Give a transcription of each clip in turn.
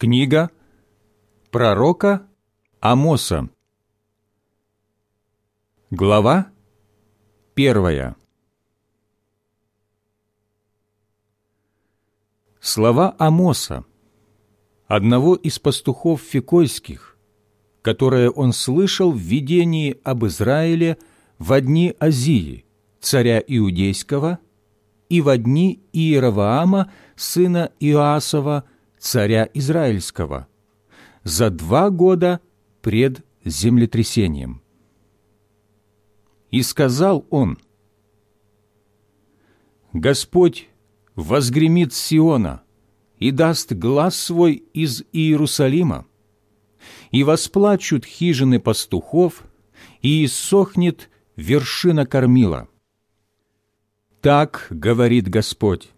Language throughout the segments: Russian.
Книга пророка Амоса. Глава первая. Слова Амоса, одного из пастухов фикойских, которое он слышал в видении об Израиле в дни Азии, царя Иудейского, и в дни Иераваама, сына Иоасова, царя Израильского, за два года пред землетрясением. И сказал он, «Господь возгремит Сиона и даст глаз свой из Иерусалима, и восплачут хижины пастухов, и иссохнет вершина кормила. Так говорит Господь,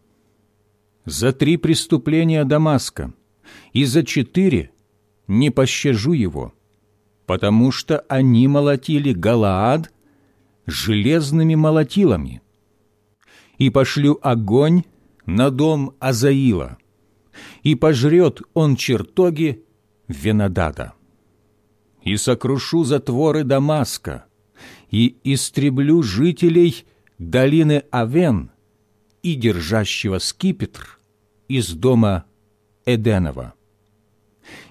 за три преступления Дамаска и за четыре не пощажу его, потому что они молотили Галаад железными молотилами. И пошлю огонь на дом Азаила, и пожрет он чертоги Венодада. И сокрушу затворы Дамаска, и истреблю жителей долины Авен и держащего скипетр из дома Эденова.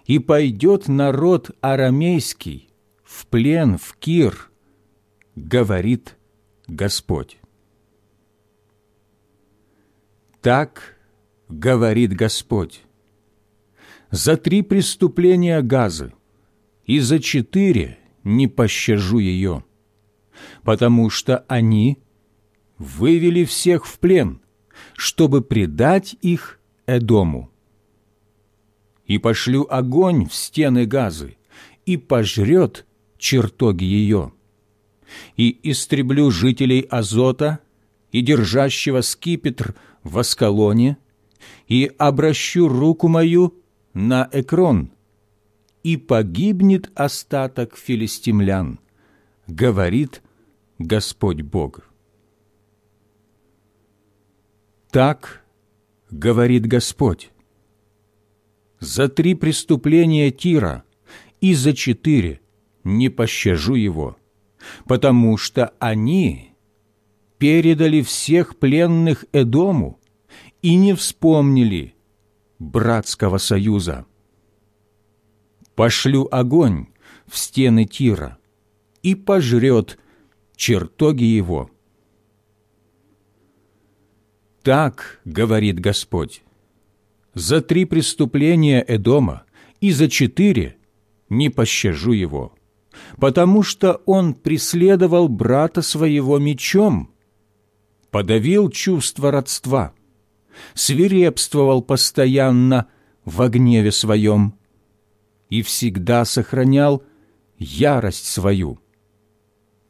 И пойдет народ арамейский в плен в Кир, говорит Господь. Так говорит Господь. За три преступления Газы и за четыре не пощажу ее, потому что они вывели всех в плен, чтобы предать их Эдому. И пошлю огонь в стены Газы, и пожрет чертоги ее. И истреблю жителей Азота и держащего скипетр в Аскалоне, и обращу руку мою на Экрон, и погибнет остаток филистимлян, говорит Господь Бог. Так говорит Господь. За три преступления Тира и за четыре не пощажу его, потому что они передали всех пленных Эдому и не вспомнили братского союза. Пошлю огонь в стены Тира и пожрет чертоги его так говорит Господь, за три преступления Эдома и за четыре не пощажу его, потому что он преследовал брата своего мечом, подавил чувство родства, свирепствовал постоянно в гневе своем и всегда сохранял ярость свою.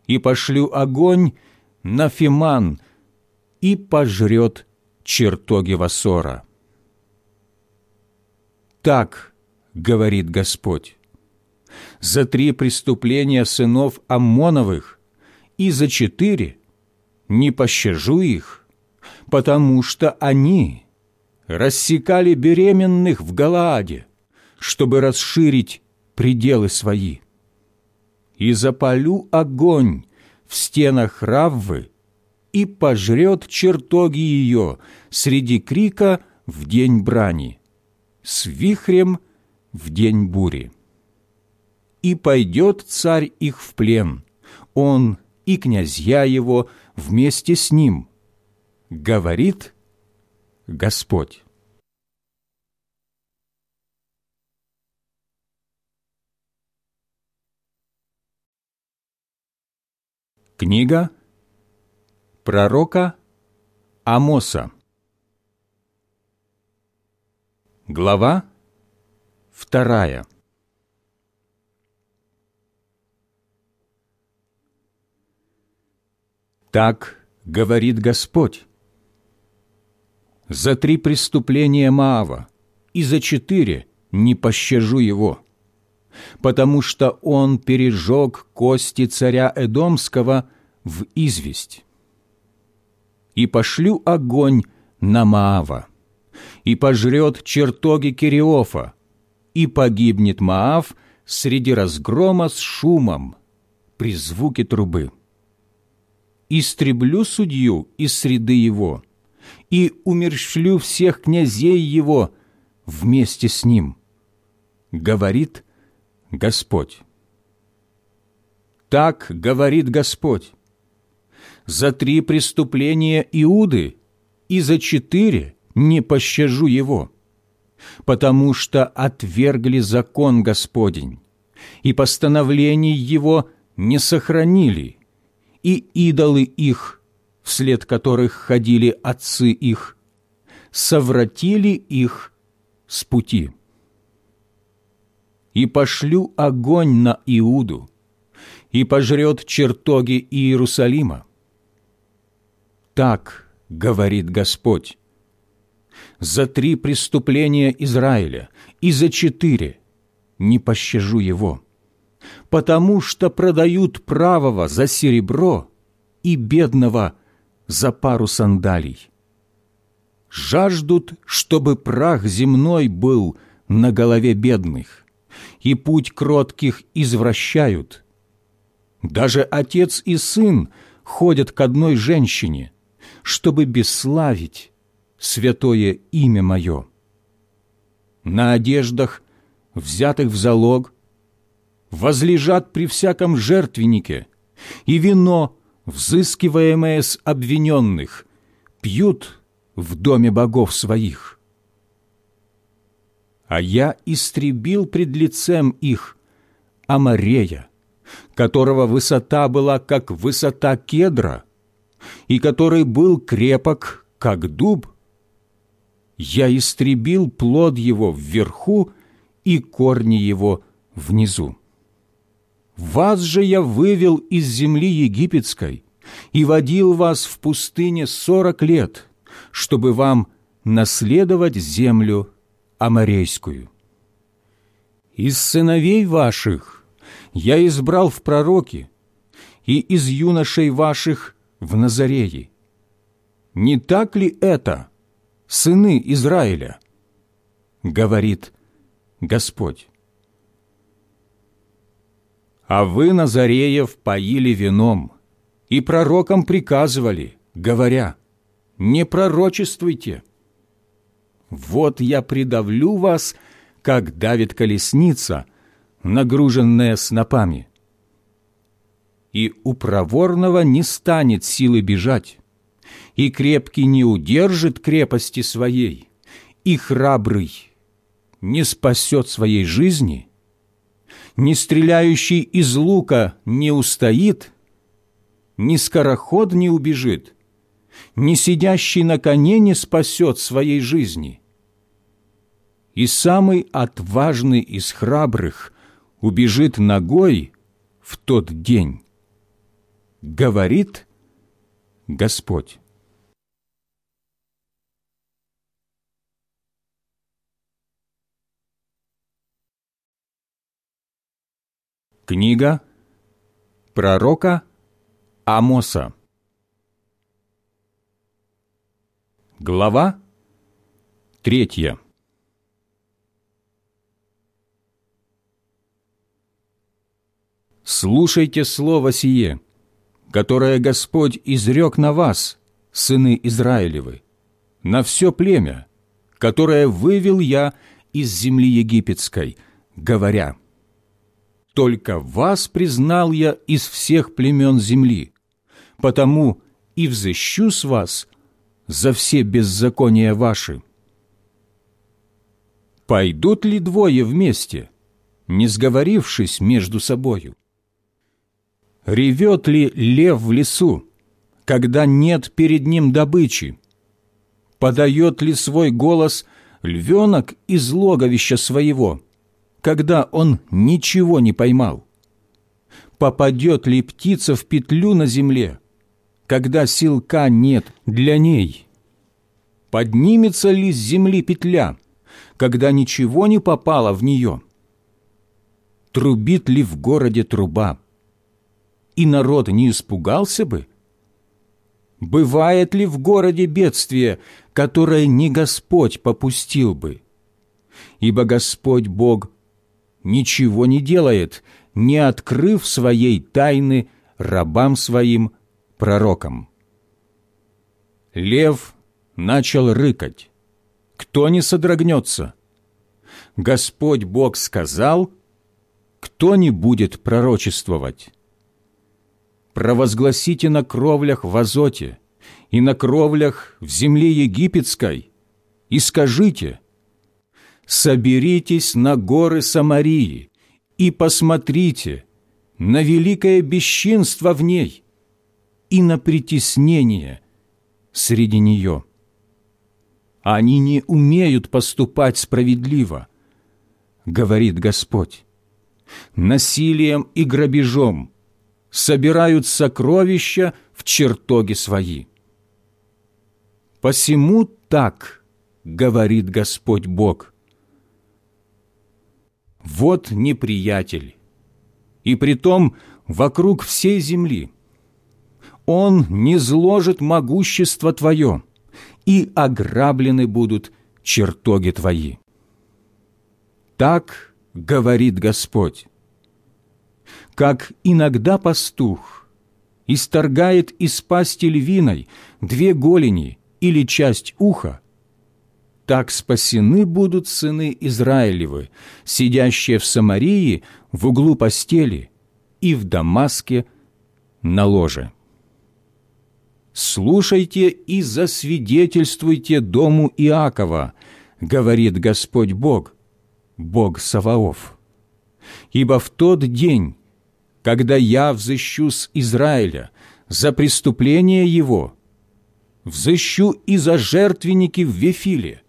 И пошлю огонь на Фиман – и пожрет чертоги Васора. Так говорит Господь. За три преступления сынов Аммоновых и за четыре не пощажу их, потому что они рассекали беременных в Галааде, чтобы расширить пределы свои. И запалю огонь в стенах Раввы и пожрет чертоги ее среди крика в день брани, с вихрем в день бури. И пойдет царь их в плен, он и князья его вместе с ним, говорит Господь. Книга пророка Амоса. Глава вторая. Так говорит Господь. За три преступления Маава и за четыре не пощажу его, потому что он пережег кости царя Эдомского в известь и пошлю огонь на Маава, и пожрет чертоги Кириофа, и погибнет Маав среди разгрома с шумом при звуке трубы. Истреблю судью из среды его и умерщвлю всех князей его вместе с ним, говорит Господь. Так говорит Господь. За три преступления Иуды и за четыре не пощажу его, потому что отвергли закон Господень, и постановлений его не сохранили, и идолы их, вслед которых ходили отцы их, совратили их с пути. И пошлю огонь на Иуду, и пожрет чертоги Иерусалима. Так говорит Господь. За три преступления Израиля и за четыре не пощажу его, потому что продают правого за серебро и бедного за пару сандалий. Жаждут, чтобы прах земной был на голове бедных, и путь кротких извращают. Даже отец и сын ходят к одной женщине, чтобы бесславить святое имя Мое. На одеждах, взятых в залог, возлежат при всяком жертвеннике, и вино, взыскиваемое с обвиненных, пьют в доме богов своих. А я истребил пред лицем их Амарея, которого высота была, как высота кедра, и который был крепок, как дуб, я истребил плод его вверху и корни его внизу. Вас же я вывел из земли египетской и водил вас в пустыне сорок лет, чтобы вам наследовать землю Амарейскую. Из сыновей ваших я избрал в пророки, и из юношей ваших в Назарее. Не так ли это, сыны Израиля? Говорит Господь. А вы, Назареев, поили вином и пророкам приказывали, говоря, не пророчествуйте. Вот я придавлю вас, как давит колесница, нагруженная снопами и у проворного не станет силы бежать, и крепкий не удержит крепости своей, и храбрый не спасет своей жизни, не стреляющий из лука не устоит, ни скороход не убежит, ни сидящий на коне не спасет своей жизни. И самый отважный из храбрых убежит ногой в тот день, говорит Господь. Книга пророка Амоса. Глава третья. Слушайте слово сие – которое Господь изрек на вас, сыны Израилевы, на все племя, которое вывел я из земли египетской, говоря, «Только вас признал я из всех племен земли, потому и взыщу с вас за все беззакония ваши». Пойдут ли двое вместе, не сговорившись между собою? Ревет ли лев в лесу, когда нет перед ним добычи? Подает ли свой голос львенок из логовища своего, когда он ничего не поймал? Попадет ли птица в петлю на земле, когда силка нет для ней? Поднимется ли с земли петля, когда ничего не попало в нее? Трубит ли в городе труба? И народ не испугался бы? Бывает ли в городе бедствие, которое не Господь попустил бы? ибо Господь Бог ничего не делает, не открыв своей тайны рабам своим пророкам. Лев начал рыкать. Кто не содрогнется? Господь Бог сказал, кто не будет пророчествовать? Провозгласите на кровлях в Азоте и на кровлях в земле египетской и скажите, соберитесь на горы Самарии и посмотрите на великое бесчинство в ней и на притеснение среди нее. Они не умеют поступать справедливо, говорит Господь. Насилием и грабежом собирают сокровища в чертоги свои. Посему так, говорит Господь Бог. Вот неприятель, и притом вокруг всей земли. Он не зложит могущество твое, и ограблены будут чертоги твои. Так говорит Господь. Как иногда пастух исторгает из пасти львиной две голени или часть уха, так спасены будут сыны Израилевы, сидящие в Самарии в углу постели и в Дамаске на ложе. «Слушайте и засвидетельствуйте дому Иакова», — говорит Господь Бог, Бог Саваоф. Ибо в тот день, когда я взыщу с Израиля за преступление его, взыщу и за жертвенники в Вефиле,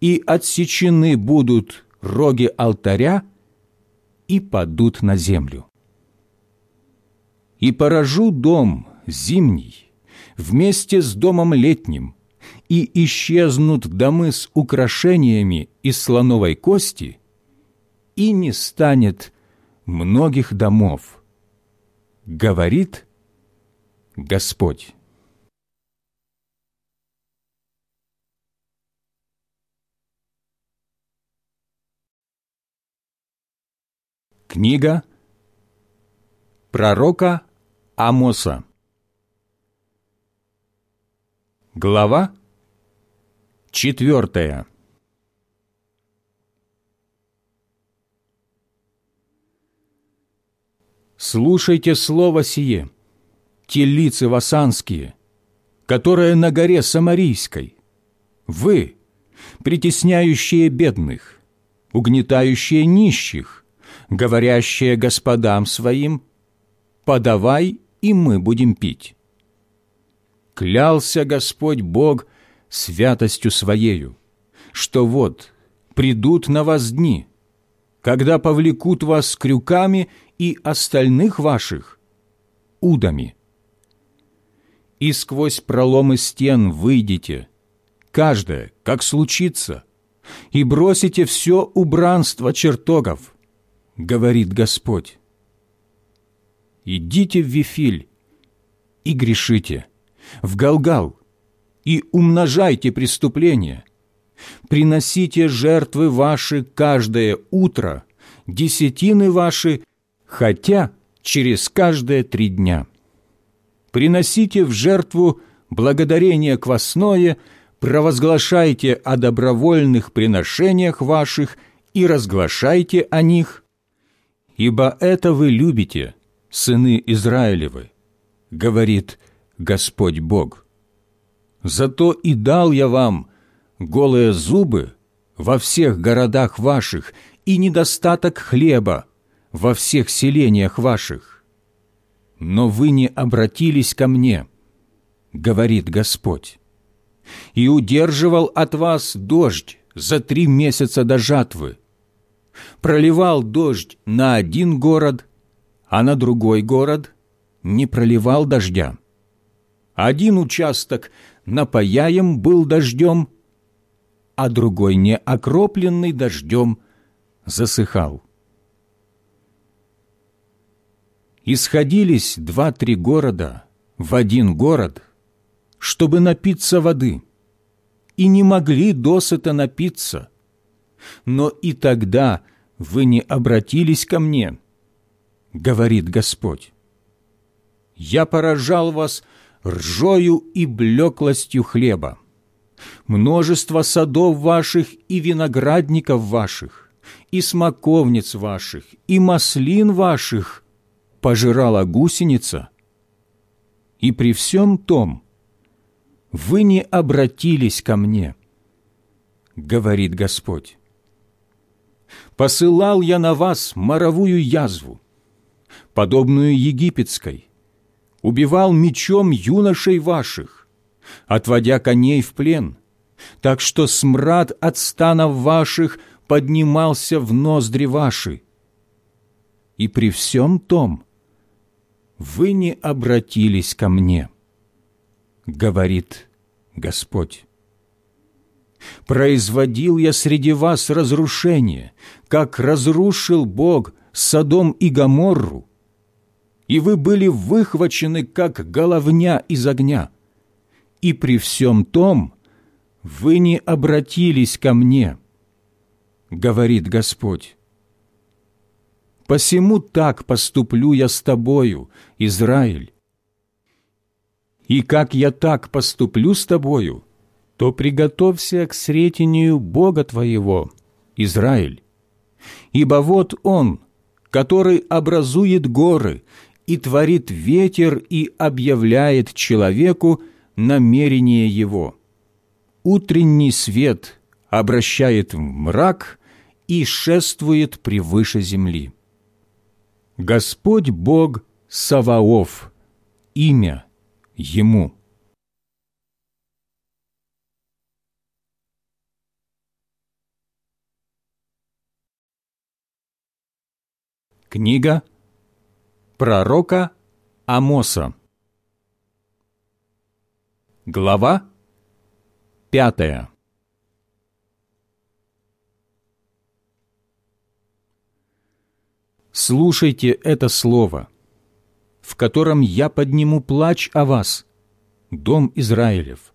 и отсечены будут роги алтаря и падут на землю. И поражу дом зимний вместе с домом летним, и исчезнут домы с украшениями из слоновой кости – и не станет многих домов, говорит Господь. Книга пророка Амоса Глава четвертая Слушайте слово сие, те лица васанские, которые на горе Самарийской. Вы, притесняющие бедных, угнетающие нищих, говорящие господам своим, «Подавай, и мы будем пить». Клялся Господь Бог святостью Своею, что вот придут на вас дни, когда повлекут вас крюками и остальных ваших удами. И сквозь проломы стен выйдете, каждое, как случится, и бросите все убранство чертогов, говорит Господь. Идите в Вифиль и грешите, в Галгал, и умножайте преступления. Приносите жертвы ваши каждое утро, десятины ваши хотя через каждые три дня. Приносите в жертву благодарение квасное, провозглашайте о добровольных приношениях ваших и разглашайте о них, ибо это вы любите, сыны Израилевы, говорит Господь Бог. Зато и дал я вам голые зубы во всех городах ваших и недостаток хлеба, во всех селениях ваших. Но вы не обратились ко мне, говорит Господь, и удерживал от вас дождь за три месяца до жатвы, проливал дождь на один город, а на другой город не проливал дождя. Один участок напаяем был дождем, а другой не окропленный дождем засыхал. Исходились два-три города в один город, чтобы напиться воды, и не могли досыта напиться, но и тогда вы не обратились ко мне, говорит Господь. Я поражал вас ржою и блеклостью хлеба, множество садов ваших и виноградников ваших, и смоковниц ваших, и маслин ваших пожирала гусеница, и при всем том вы не обратились ко мне, говорит Господь. Посылал я на вас моровую язву, подобную египетской, убивал мечом юношей ваших, отводя коней в плен, так что смрад от станов ваших поднимался в ноздри ваши. И при всем том вы не обратились ко мне, говорит Господь. Производил я среди вас разрушение, как разрушил Бог Содом и Гоморру, и вы были выхвачены, как головня из огня. И при всем том вы не обратились ко мне, говорит Господь. Посему так поступлю я с тобою, Израиль. И как я так поступлю с тобою, то приготовься к сретению Бога твоего, Израиль. Ибо вот Он, который образует горы и творит ветер и объявляет человеку намерение его. Утренний свет обращает в мрак и шествует превыше земли. Господь Бог Саваоф, имя Ему. Книга пророка Амоса. Глава пятая. Слушайте это слово, в котором я подниму плач о вас, дом Израилев.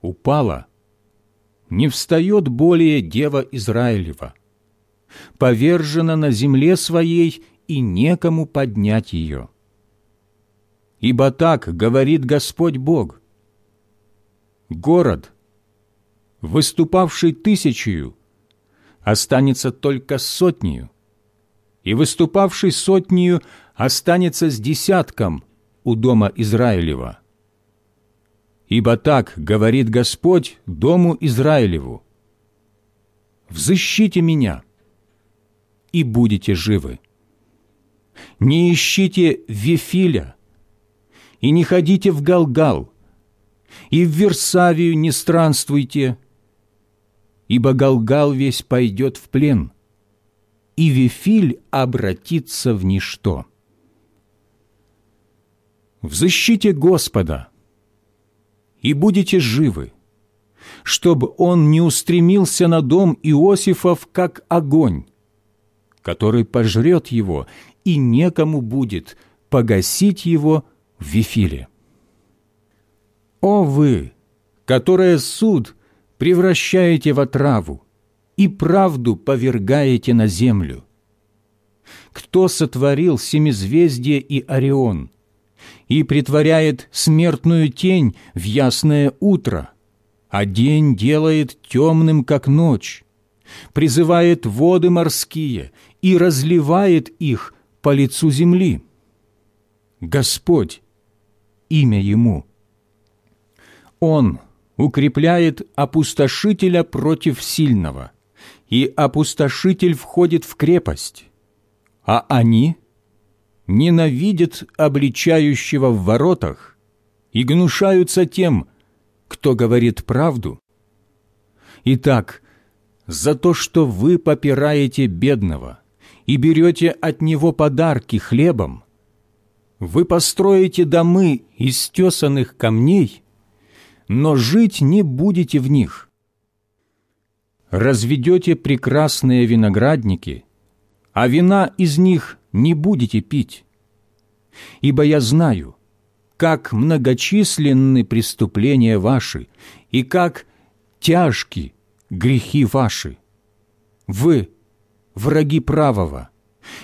Упала, не встает более дева Израилева, повержена на земле своей и некому поднять ее. Ибо так говорит Господь Бог. Город, выступавший тысячью, останется только сотнею, и выступавший сотнею останется с десятком у дома Израилева. Ибо так говорит Господь дому Израилеву, «Взыщите меня, и будете живы» не ищите Вифиля, и не ходите в Галгал, и в Версавию не странствуйте, ибо Галгал весь пойдет в плен, и Вифиль обратится в ничто. Взыщите Господа, и будете живы, чтобы он не устремился на дом Иосифов, как огонь, который пожрет его и некому будет погасить его в Вифиле. О вы, которые суд превращаете в отраву и правду повергаете на землю! Кто сотворил семизвездие и Орион и притворяет смертную тень в ясное утро, а день делает темным, как ночь, призывает воды морские и разливает их по лицу земли. Господь, имя Ему. Он укрепляет опустошителя против сильного, и опустошитель входит в крепость, а они ненавидят обличающего в воротах и гнушаются тем, кто говорит правду. Итак, за то, что вы попираете бедного – и берете от него подарки хлебом, вы построите домы из тесанных камней, но жить не будете в них. Разведете прекрасные виноградники, а вина из них не будете пить. Ибо я знаю, как многочисленны преступления ваши и как тяжки грехи ваши. Вы, враги правого,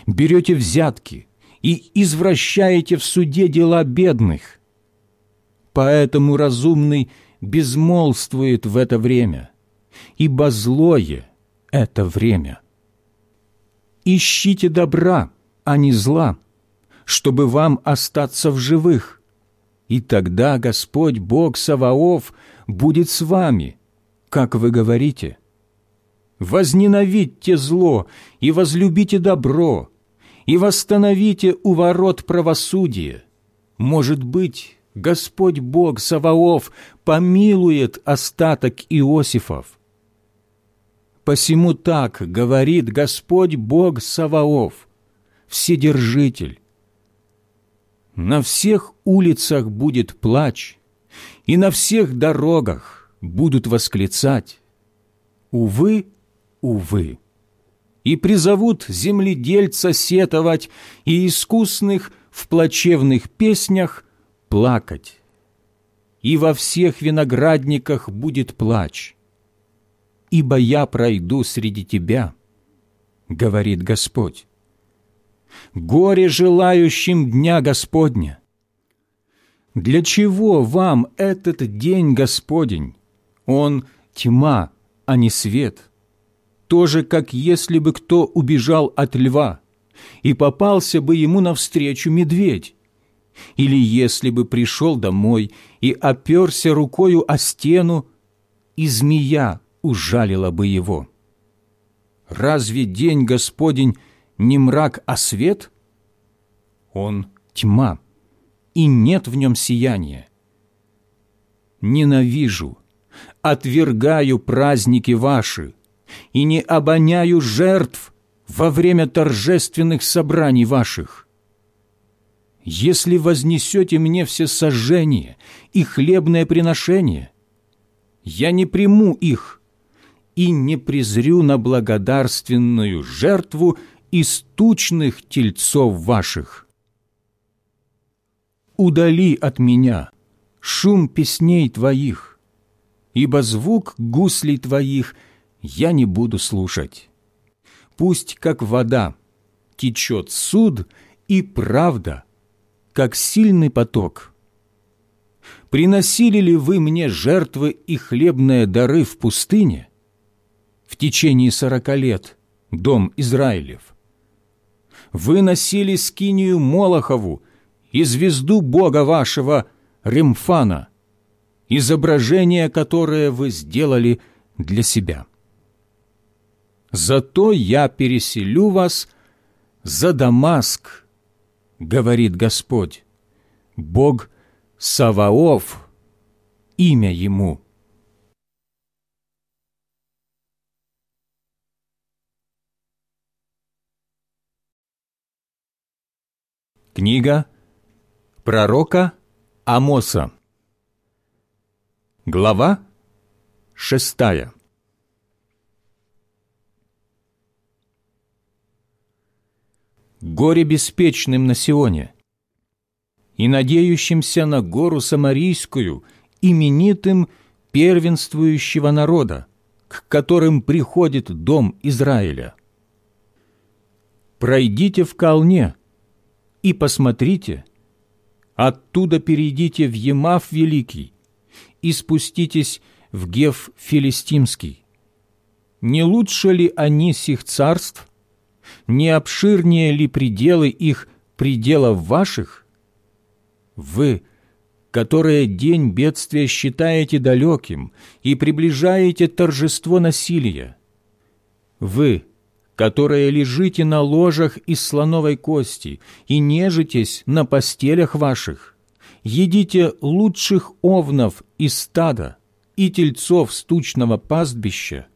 берете взятки и извращаете в суде дела бедных. Поэтому разумный безмолвствует в это время, ибо злое — это время. Ищите добра, а не зла, чтобы вам остаться в живых, и тогда Господь Бог Саваоф будет с вами, как вы говорите. Возненавидьте зло и возлюбите добро, и восстановите у ворот правосудие. Может быть, Господь Бог Саваоф помилует остаток Иосифов. Посему так говорит Господь Бог Саваоф, Вседержитель. На всех улицах будет плач, и на всех дорогах будут восклицать. Увы, увы. И призовут земледельца сетовать и искусных в плачевных песнях плакать. И во всех виноградниках будет плач, ибо я пройду среди тебя, говорит Господь. Горе желающим дня Господня! Для чего вам этот день Господень? Он тьма, а не свет. Тоже, как если бы кто убежал от льва, и попался бы ему навстречу медведь. Или если бы пришел домой и оперся рукою о стену, и змея ужалила бы его. Разве день Господень не мрак, а свет? Он тьма, и нет в нем сияния. Ненавижу, отвергаю праздники ваши и не обоняю жертв во время торжественных собраний ваших. Если вознесете мне все сожжения и хлебное приношение, я не приму их и не презрю на благодарственную жертву из тучных тельцов ваших. Удали от меня шум песней твоих, ибо звук гуслей твоих я не буду слушать. Пусть, как вода, течет суд и правда, как сильный поток. Приносили ли вы мне жертвы и хлебные дары в пустыне в течение сорока лет, дом Израилев? Вы носили скинию Молохову и звезду Бога вашего Ремфана, изображение, которое вы сделали для себя. Зато я переселю вас за Дамаск, говорит Господь, Бог Саваоф, имя Ему. Книга пророка Амоса Глава шестая Горе беспечным на Сионе и надеющимся на гору Самарийскую, именитым первенствующего народа, к которым приходит дом Израиля. Пройдите в Калне – и посмотрите, оттуда перейдите в Емав Великий и спуститесь в Гев Филистимский. Не лучше ли они сих царств? Не обширнее ли пределы их пределов ваших? Вы, которые день бедствия считаете далеким и приближаете торжество насилия, вы, которые лежите на ложах из слоновой кости и нежитесь на постелях ваших, едите лучших овнов из стада и тельцов стучного пастбища,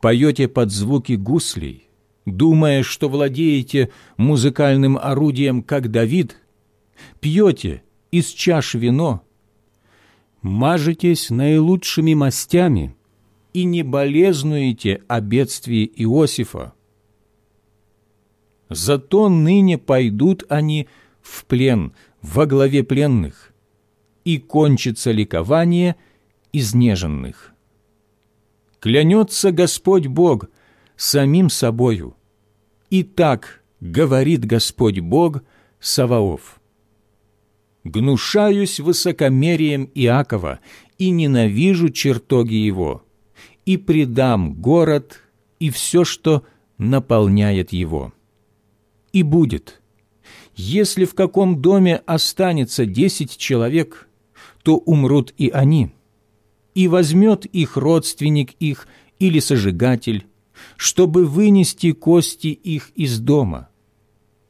поете под звуки гуслей, думая, что владеете музыкальным орудием, как Давид, пьете из чаш вино, мажетесь наилучшими мастями и не болезнуете о бедствии Иосифа, Зато ныне пойдут они в плен во главе пленных, и кончится ликование изнеженных. Клянется Господь Бог, самим собою. И так говорит Господь Бог Саваоф. Гнушаюсь высокомерием Иакова и ненавижу чертоги его, и предам город и все, что наполняет его. И будет, если в каком доме останется десять человек, то умрут и они, и возьмет их родственник их или сожигатель, чтобы вынести кости их из дома,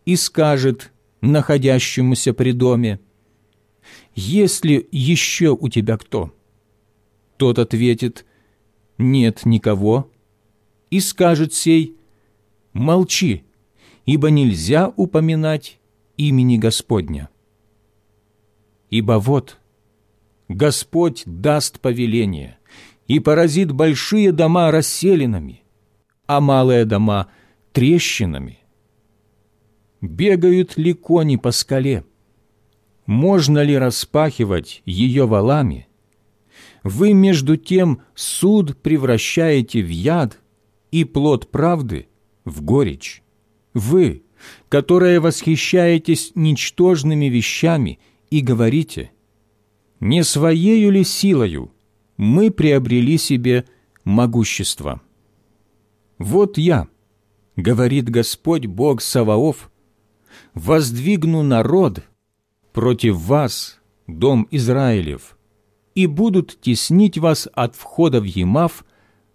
и скажет находящемуся при доме, «Есть ли еще у тебя кто?» Тот ответит, «Нет никого», и скажет сей, «Молчи, ибо нельзя упоминать имени Господня». Ибо вот Господь даст повеление и поразит большие дома расселенными, а малые дома – трещинами. Бегают ли кони по скале? Можно ли распахивать ее валами? Вы, между тем, суд превращаете в яд и плод правды в горечь. Вы, которые восхищаетесь ничтожными вещами и говорите, «Не своею ли силою мы приобрели себе могущество?» «Вот я, — говорит Господь Бог Саваоф, — воздвигну народ против вас, дом Израилев, и будут теснить вас от входа в Емав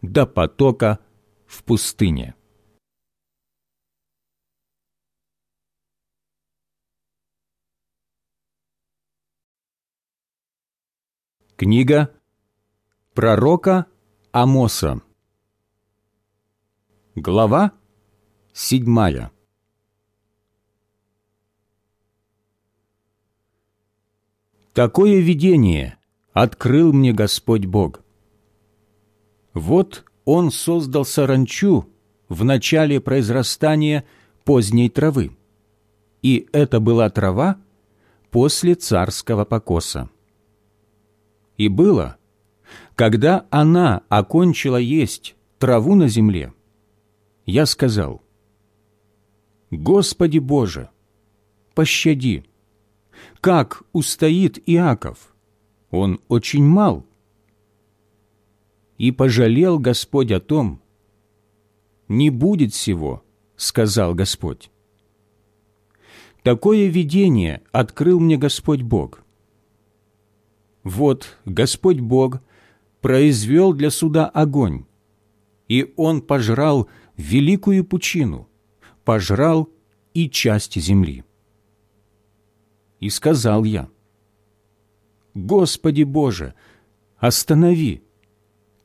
до потока в пустыне». Книга пророка Амоса Глава седьмая Такое видение открыл мне Господь Бог. Вот Он создал саранчу в начале произрастания поздней травы, и это была трава после царского покоса. И было, когда она окончила есть траву на земле, я сказал, «Господи Боже, пощади! Как устоит Иаков? Он очень мал». И пожалел Господь о том, «Не будет всего», — сказал Господь. Такое видение открыл мне Господь Бог. Вот Господь Бог произвел для суда огонь, и он пожрал великую пучину, пожрал и часть земли. И сказал я, «Господи Боже, останови!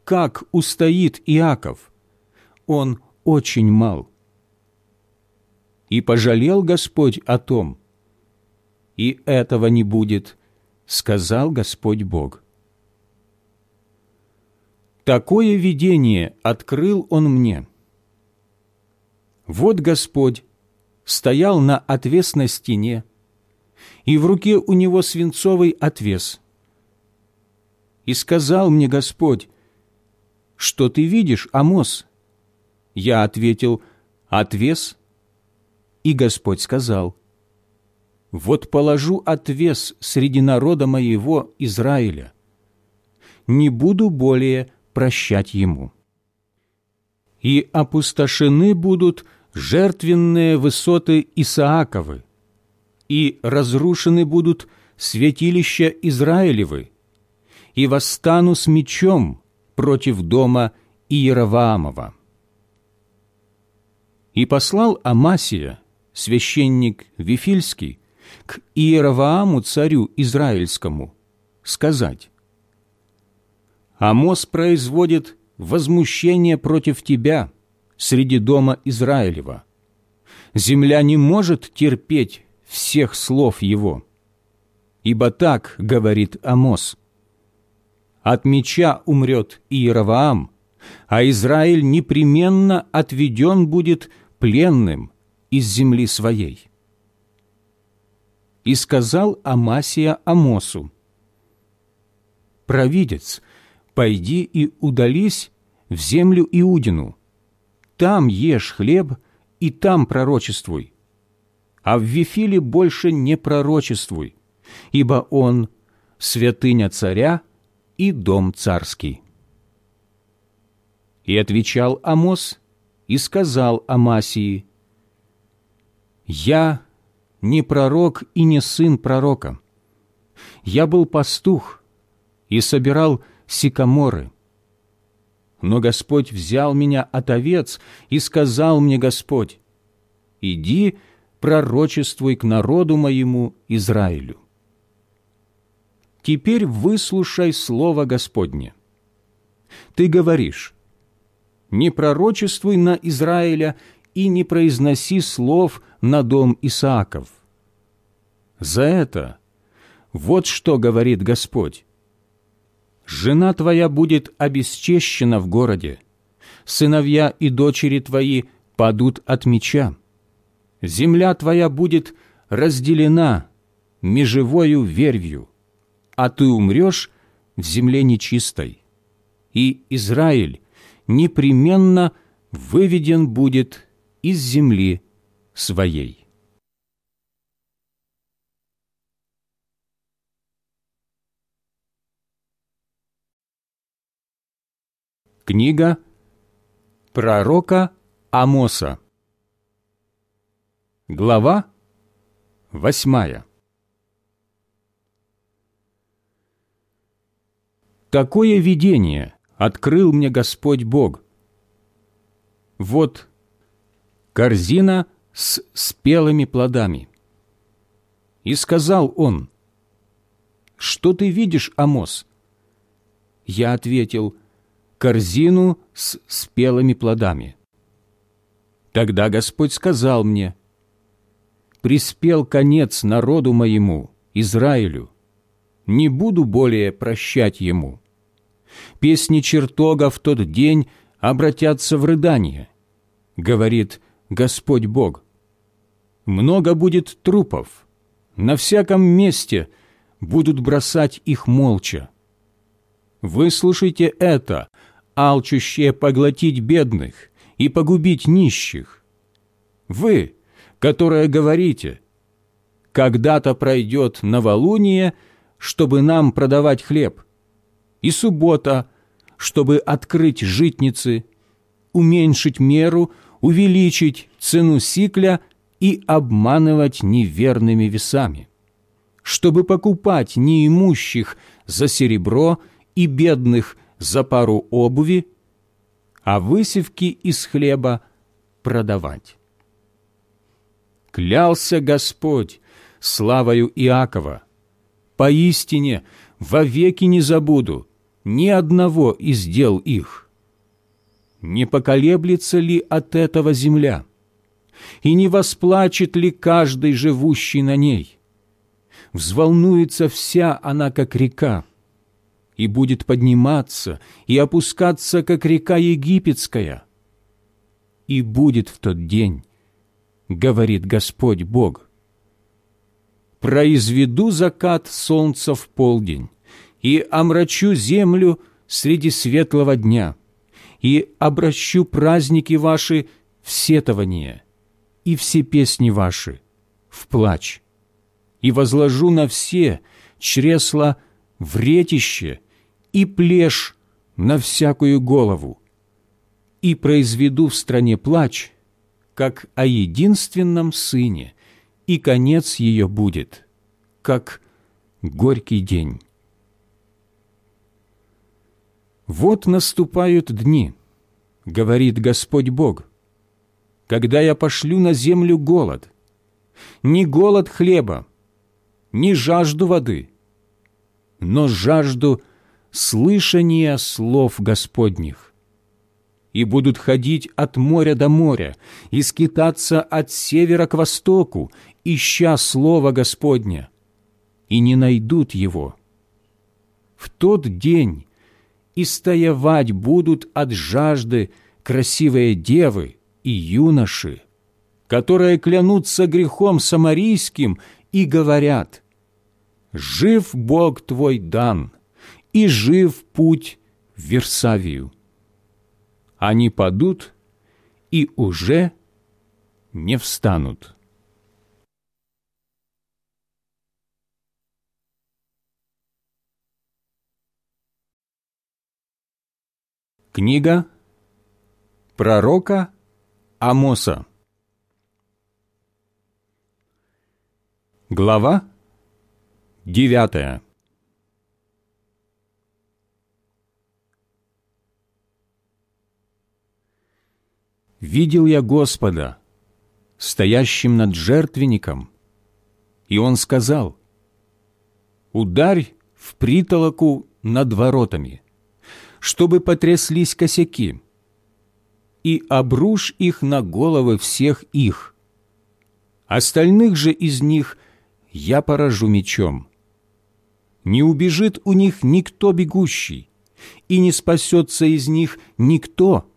Как устоит Иаков? Он очень мал». И пожалел Господь о том, «И этого не будет», — сказал Господь Бог. Такое видение открыл Он мне — вот Господь стоял на отвесной стене, и в руке у него свинцовый отвес. И сказал мне Господь, «Что ты видишь, Амос?» Я ответил, «Отвес». И Господь сказал, «Вот положу отвес среди народа моего Израиля. Не буду более прощать ему. И опустошены будут жертвенные высоты Исааковы, и разрушены будут святилища Израилевы, и восстану с мечом против дома Иераваамова. И послал Амасия, священник Вифильский, к Иеравааму царю Израильскому, сказать, «Амос производит возмущение против тебя, среди дома Израилева. Земля не может терпеть всех слов его. Ибо так говорит Амос. От меча умрет Иераваам, а Израиль непременно отведен будет пленным из земли своей. И сказал Амасия Амосу, «Провидец, пойди и удались в землю Иудину, там ешь хлеб и там пророчествуй, а в Вифиле больше не пророчествуй, ибо он – святыня царя и дом царский». И отвечал Амос и сказал Амасии, «Я не пророк и не сын пророка. Я был пастух и собирал сикаморы. Но Господь взял меня от овец и сказал мне Господь, «Иди, пророчествуй к народу моему Израилю». Теперь выслушай слово Господне. Ты говоришь, «Не пророчествуй на Израиля и не произноси слов на дом Исааков». За это вот что говорит Господь. «Жена твоя будет обесчещена в городе, сыновья и дочери твои падут от меча, земля твоя будет разделена межевою вервью, а ты умрешь в земле нечистой, и Израиль непременно выведен будет из земли своей». Книга пророка Амоса. Глава восьмая. Такое видение открыл мне Господь Бог. Вот корзина с спелыми плодами. И сказал он, «Что ты видишь, Амос?» Я ответил, — корзину с спелыми плодами. Тогда Господь сказал мне, «Приспел конец народу моему, Израилю, не буду более прощать ему. Песни чертога в тот день обратятся в рыдание, говорит Господь Бог. Много будет трупов, на всяком месте будут бросать их молча. Выслушайте это, алчущие поглотить бедных и погубить нищих. Вы, которые говорите, когда-то пройдет новолуние, чтобы нам продавать хлеб, и суббота, чтобы открыть житницы, уменьшить меру, увеличить цену сикля и обманывать неверными весами, чтобы покупать неимущих за серебро и бедных за пару обуви, а высевки из хлеба продавать. Клялся Господь славою Иакова, поистине вовеки не забуду ни одного из дел их. Не поколеблется ли от этого земля? И не восплачет ли каждый живущий на ней? Взволнуется вся она, как река, и будет подниматься и опускаться, как река египетская. И будет в тот день, говорит Господь Бог, произведу закат солнца в полдень и омрачу землю среди светлого дня и обращу праздники ваши в сетование и все песни ваши в плач и возложу на все чресла вретище и плешь на всякую голову, и произведу в стране плач, как о единственном сыне, и конец ее будет, как горький день. «Вот наступают дни, — говорит Господь Бог, — когда я пошлю на землю голод, не голод хлеба, не жажду воды, но жажду слышания слов Господних. И будут ходить от моря до моря, и скитаться от севера к востоку, ища слова Господня, и не найдут его. В тот день истоявать будут от жажды красивые девы и юноши, которые клянутся грехом самарийским и говорят, «Жив Бог твой дан, и жив путь в Версавию. Они падут и уже не встанут. Книга пророка Амоса. Глава девятая. «Видел я Господа, стоящим над жертвенником, и Он сказал, «Ударь в притолоку над воротами» чтобы потряслись косяки, и обрушь их на головы всех их. Остальных же из них я поражу мечом. Не убежит у них никто бегущий, и не спасется из них никто,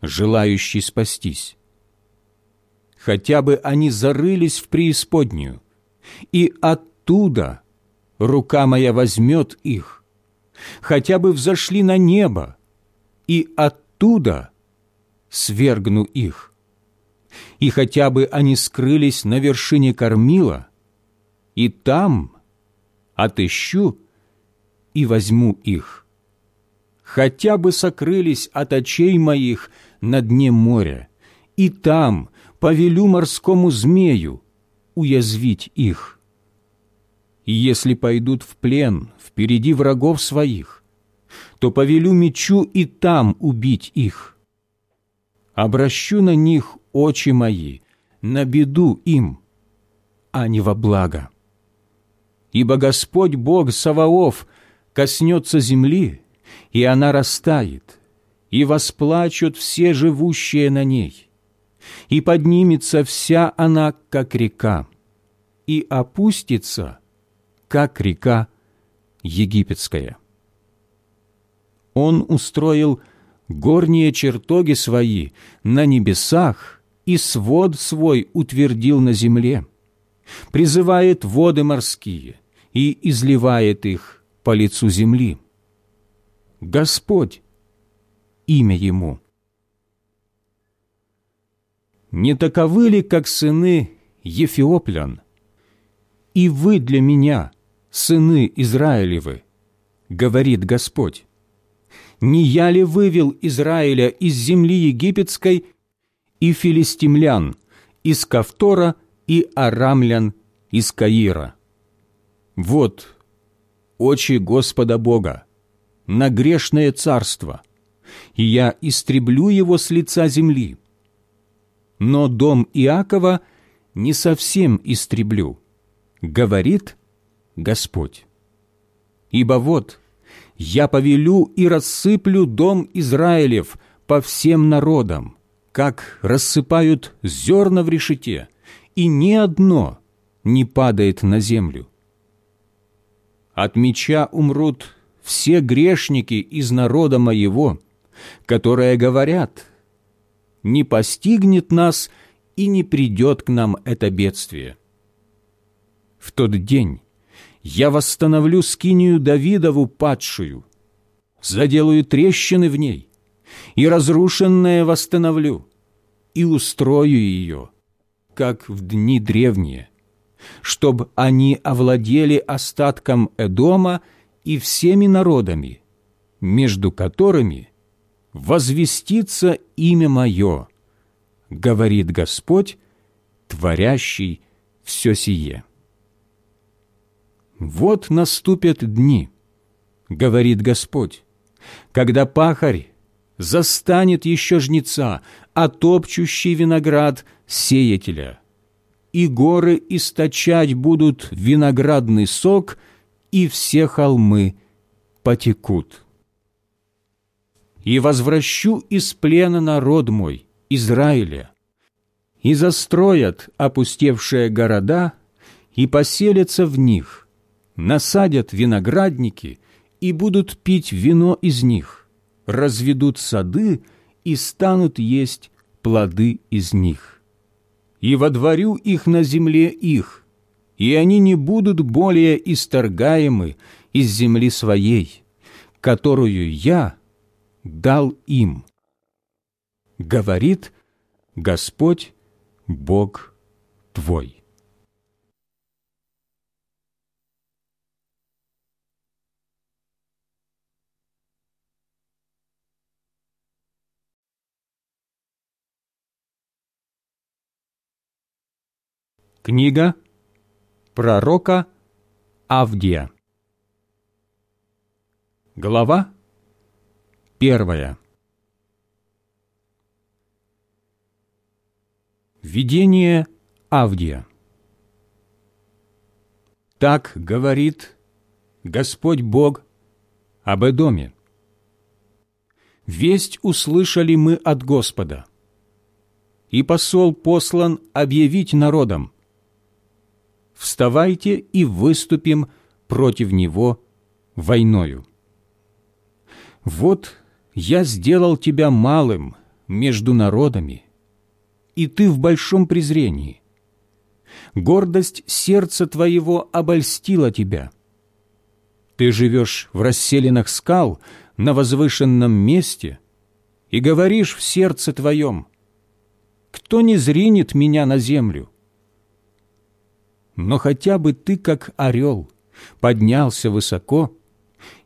желающий спастись. Хотя бы они зарылись в преисподнюю, и оттуда рука моя возьмет их, хотя бы взошли на небо, и оттуда свергну их. И хотя бы они скрылись на вершине кормила, и там отыщу и возьму их. Хотя бы сокрылись от очей моих на дне моря, и там повелю морскому змею уязвить их. И если пойдут в плен впереди врагов своих, то повелю мечу и там убить их. Обращу на них очи мои, на беду им, а не во благо. Ибо Господь Бог Саваоф коснется земли, и она растает, и восплачут все живущие на ней, и поднимется вся она, как река, и опустится, как река египетская. Он устроил горние чертоги свои на небесах и свод свой утвердил на земле, призывает воды морские и изливает их по лицу земли. Господь, имя Ему. Не таковы ли, как сыны Ефиоплян? И вы для меня – сыны Израилевы, говорит Господь. Не я ли вывел Израиля из земли египетской и филистимлян, из Кавтора и арамлян из Каира? Вот очи Господа Бога на грешное царство, и я истреблю его с лица земли. Но дом Иакова не совсем истреблю, говорит Господь. Ибо вот я повелю и рассыплю дом Израилев по всем народам, как рассыпают зерна в решете, и ни одно не падает на землю. От меча умрут все грешники из народа моего, которые говорят, не постигнет нас и не придет к нам это бедствие. В тот день я восстановлю скинию Давидову падшую, заделаю трещины в ней, и разрушенное восстановлю, и устрою ее, как в дни древние, чтобы они овладели остатком Эдома и всеми народами, между которыми возвестится имя Мое, говорит Господь, творящий все сие. «Вот наступят дни, — говорит Господь, — когда пахарь застанет еще жнеца, а топчущий виноград — сеятеля, и горы источать будут виноградный сок, и все холмы потекут. И возвращу из плена народ мой, Израиля, и застроят опустевшие города, и поселятся в них, насадят виноградники и будут пить вино из них, разведут сады и станут есть плоды из них. И водворю их на земле их, и они не будут более исторгаемы из земли своей, которую я дал им. Говорит Господь Бог твой. Книга пророка Авдия. Глава первая. Видение Авдия. Так говорит Господь Бог об Эдоме. Весть услышали мы от Господа, и посол послан объявить народам, «Вставайте и выступим против него войною». Вот я сделал тебя малым между народами, и ты в большом презрении. Гордость сердца твоего обольстила тебя. Ты живешь в расселенных скал на возвышенном месте и говоришь в сердце твоем, «Кто не зринет меня на землю?» Но хотя бы ты, как орел, поднялся высоко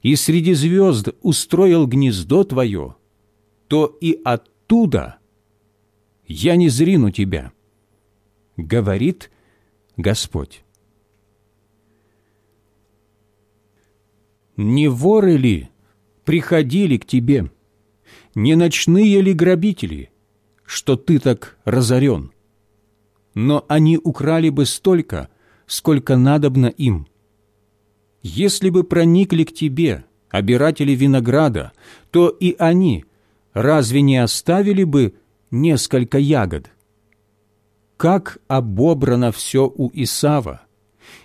и среди звезд устроил гнездо твое, то и оттуда – я не зрину тебя, говорит Господь. Не воры ли приходили к тебе, не ночные ли грабители, что ты так разорен? Но они украли бы столько, сколько надобно им. Если бы проникли к тебе обиратели винограда, то и они разве не оставили бы несколько ягод. Как обобрано все у Исава,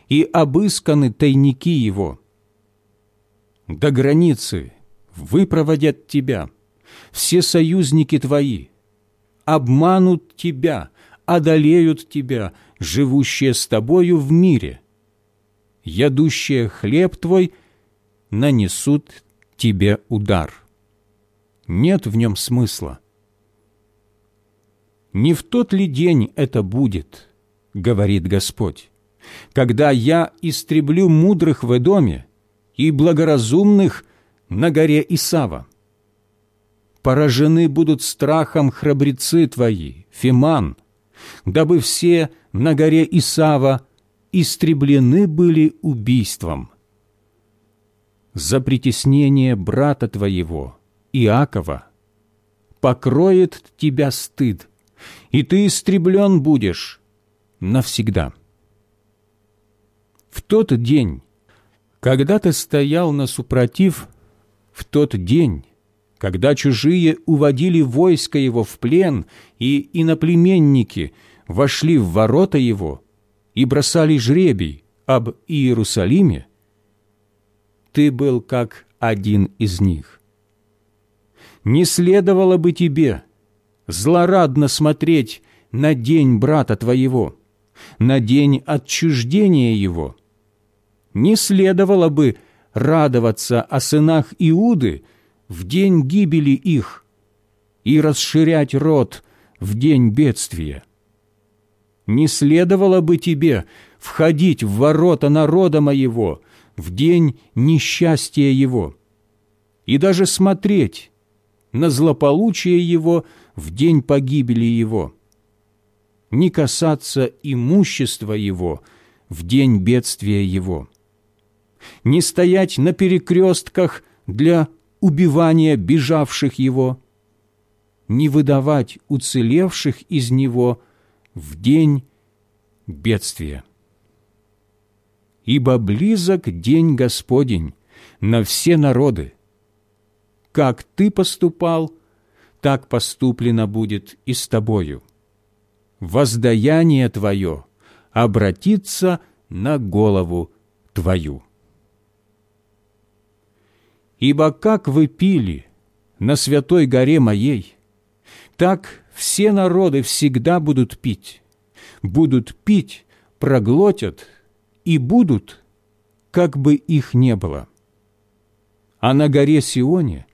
и обысканы тайники его. До границы выпроводят тебя, все союзники твои, обманут тебя, одолеют тебя, живущие с тобою в мире. Ядущие хлеб твой нанесут тебе удар. Нет в нем смысла не в тот ли день это будет, говорит Господь, когда я истреблю мудрых в Эдоме и благоразумных на горе Исава? Поражены будут страхом храбрецы твои, Фиман, дабы все на горе Исава истреблены были убийством. За притеснение брата твоего, Иакова, покроет тебя стыд, и ты истреблен будешь навсегда. В тот день, когда ты стоял на супротив, в тот день, когда чужие уводили войско его в плен, и иноплеменники вошли в ворота его и бросали жребий об Иерусалиме, ты был как один из них. Не следовало бы тебе злорадно смотреть на день брата твоего, на день отчуждения его. Не следовало бы радоваться о сынах Иуды в день гибели их и расширять род в день бедствия. Не следовало бы тебе входить в ворота народа моего в день несчастья его и даже смотреть на злополучие его – в день погибели его, не касаться имущества его в день бедствия его, не стоять на перекрестках для убивания бежавших его, не выдавать уцелевших из него в день бедствия. Ибо близок день Господень на все народы. Как ты поступал – так поступлено будет и с тобою. Воздаяние твое обратится на голову твою. Ибо как вы пили на святой горе моей, так все народы всегда будут пить, будут пить, проглотят и будут, как бы их не было. А на горе Сионе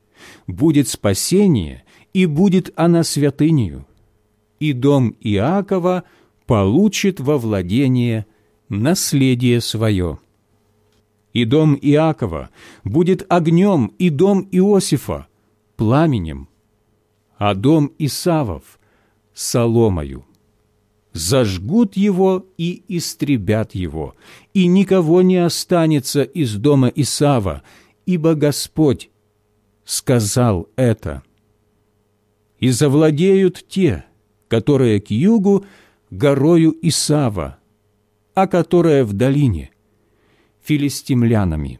будет спасение и будет она святынею. и дом Иакова получит во владение наследие свое. И дом Иакова будет огнем, и дом Иосифа – пламенем, а дом Исавов – соломою. Зажгут его и истребят его, и никого не останется из дома Исава, ибо Господь сказал это. И завладеют те, которые к югу горою Исава, а которая в долине филистимлянами.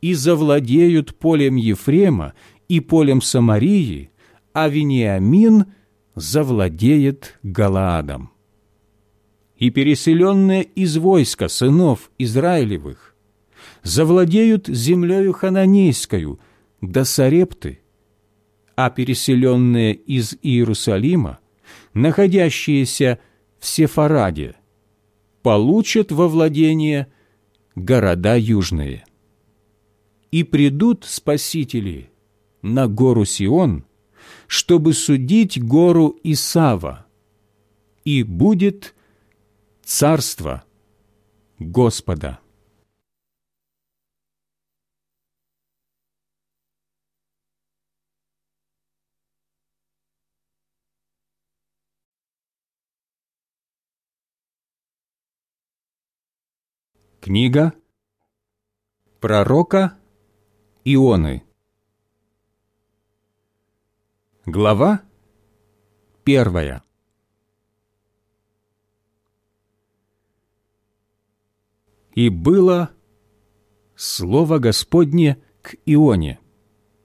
И завладеют полем Ефрема и полем Самарии, а Вениамин завладеет Галаадом. И переселенные из войска сынов Израилевых завладеют землею хананейскую до Сарепты, а переселенные из Иерусалима, находящиеся в Сефараде, получат во владение города южные. И придут спасители на гору Сион, чтобы судить гору Исава, и будет царство Господа. Книга пророка Ионы Глава первая И было слово Господне к Ионе,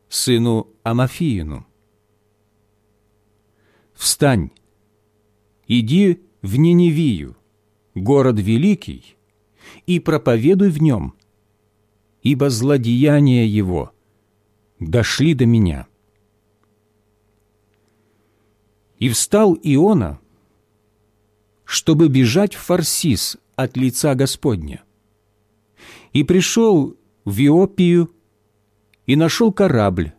сыну Амафиину. «Встань, иди в Ниневию, город великий, и проповедуй в нем, ибо злодеяния его дошли до меня». И встал Иона, чтобы бежать в Фарсис от лица Господня. И пришел в Иопию и нашел корабль,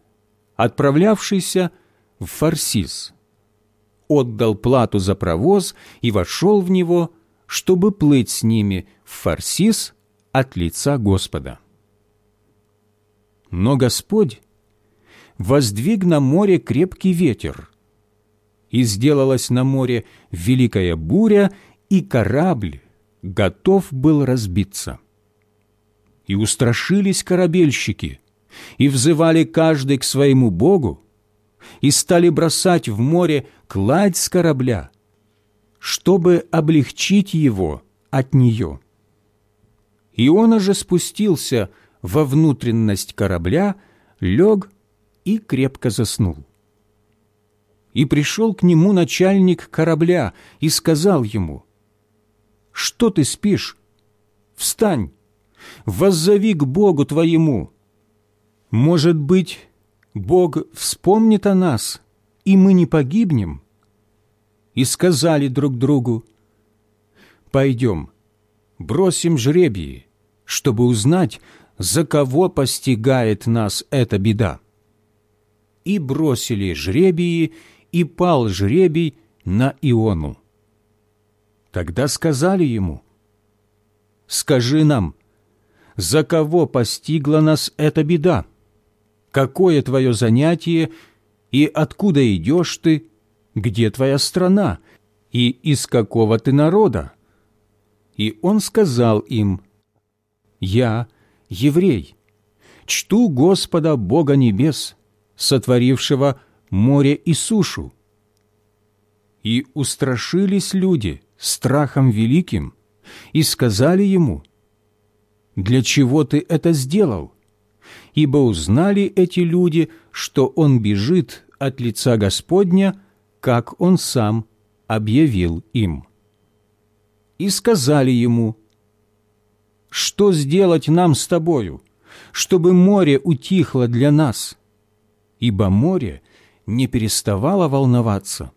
отправлявшийся в Фарсис. Отдал плату за провоз и вошел в него, чтобы плыть с ними Фарсис от лица Господа. Но Господь воздвиг на море крепкий ветер, и сделалась на море великая буря, и корабль готов был разбиться. И устрашились корабельщики, и взывали каждый к своему Богу, и стали бросать в море кладь с корабля, чтобы облегчить его от нее. Иона же спустился во внутренность корабля, лег и крепко заснул. И пришел к нему начальник корабля и сказал ему, «Что ты спишь? Встань, воззови к Богу твоему. Может быть, Бог вспомнит о нас, и мы не погибнем?» И сказали друг другу, «Пойдем, бросим жребии, чтобы узнать, за кого постигает нас эта беда». И бросили жребии, и пал жребий на Иону. Тогда сказали ему, «Скажи нам, за кого постигла нас эта беда? Какое твое занятие и откуда идешь ты? Где твоя страна и из какого ты народа?» И он сказал им, «Я еврей, чту Господа Бога небес, сотворившего море и сушу. И устрашились люди страхом великим и сказали ему, «Для чего ты это сделал?» Ибо узнали эти люди, что он бежит от лица Господня, как он сам объявил им. И сказали ему, «Что сделать нам с тобою, чтобы море утихло для нас?» Ибо море не переставала волноваться.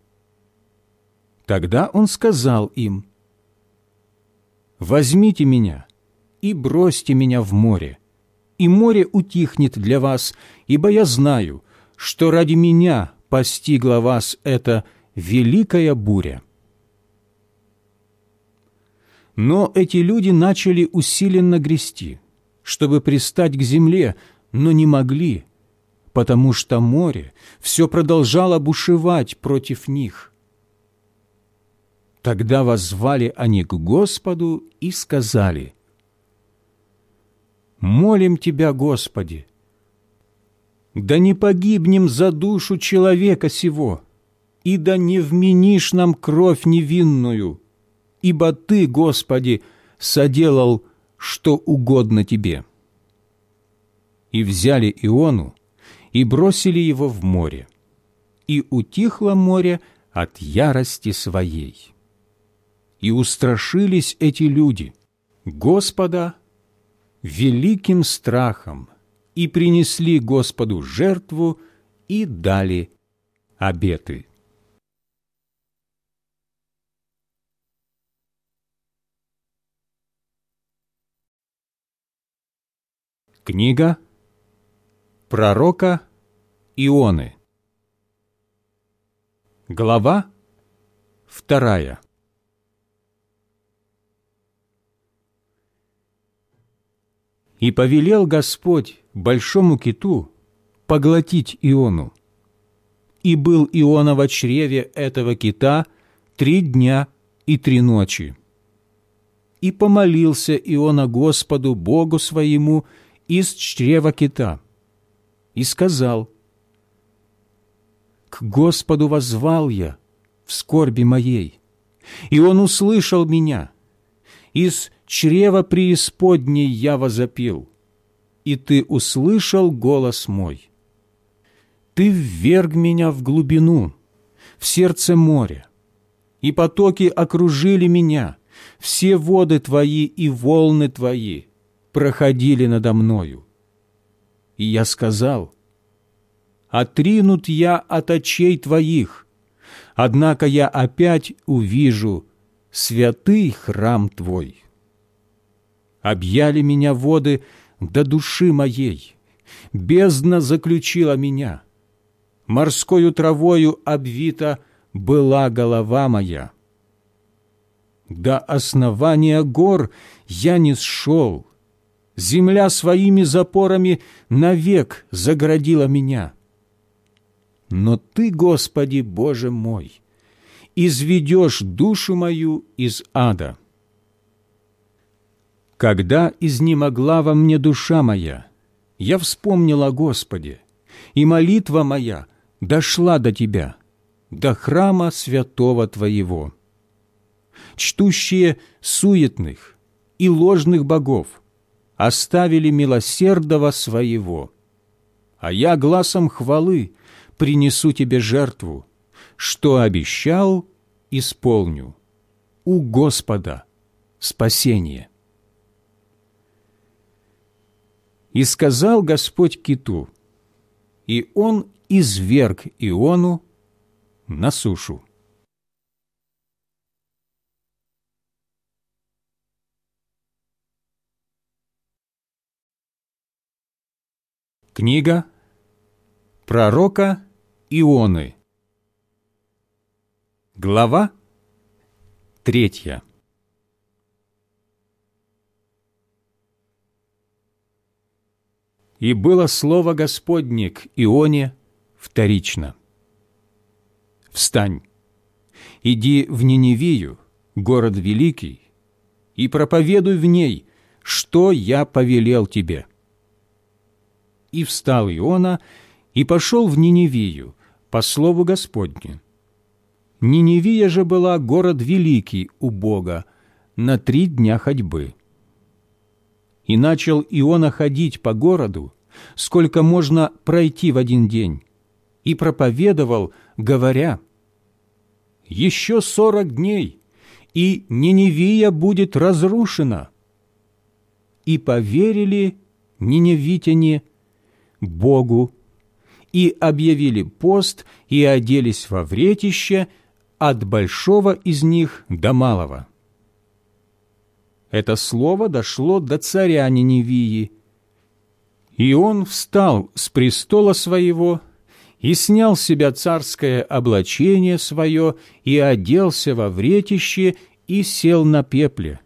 Тогда он сказал им, «Возьмите меня и бросьте меня в море, и море утихнет для вас, ибо я знаю, что ради меня постигла вас эта великая буря. Но эти люди начали усиленно грести, чтобы пристать к земле, но не могли, потому что море все продолжало бушевать против них. Тогда воззвали они к Господу и сказали, «Молим Тебя, Господи, да не погибнем за душу человека сего, и да не вменишь нам кровь невинную, ибо Ты, Господи, соделал, что угодно Тебе». И взяли Иону, и бросили его в море, и утихло море от ярости своей. И устрашились эти люди Господа великим страхом, и принесли Господу жертву и дали обеты. Книга пророка Ионы. Глава вторая. И повелел Господь большому киту поглотить Иону. И был Иона в чреве этого кита три дня и три ночи. И помолился Иона Господу Богу своему из чрева кита – и сказал, «К Господу возвал я в скорби моей, и Он услышал меня. Из чрева преисподней я возопил, и Ты услышал голос мой. Ты вверг меня в глубину, в сердце моря, и потоки окружили меня, все воды Твои и волны Твои проходили надо мною. И я сказал, «Отринут я от очей твоих, однако я опять увижу святый храм твой». Объяли меня воды до души моей, бездна заключила меня, морскою травою обвита была голова моя. До основания гор я не сшел, земля своими запорами навек заградила меня. Но Ты, Господи, Боже мой, изведешь душу мою из ада. Когда изнемогла во мне душа моя, я вспомнила о Господе, и молитва моя дошла до Тебя, до храма святого Твоего. Чтущие суетных и ложных богов – оставили милосердного своего. А я глазом хвалы принесу тебе жертву, что обещал, исполню. У Господа спасение. И сказал Господь киту, и он изверг Иону на сушу. Книга пророка Ионы. Глава третья. И было слово Господне к Ионе вторично. «Встань, иди в Ниневию, город великий, и проповедуй в ней, что я повелел тебе» и встал Иона, и пошел в Ниневию, по слову Господню. Ниневия же была город великий у Бога, на три дня ходьбы. И начал Иона ходить по городу, сколько можно пройти в один день, и проповедовал, говоря, «Еще сорок дней, и Ниневия будет разрушена». И поверили ниневитяне Богу, и объявили пост, и оделись во вретище от большого из них до малого. Это слово дошло до царя Ниневии, и он встал с престола своего и снял с себя царское облачение свое, и оделся во вретище, и сел на пепле,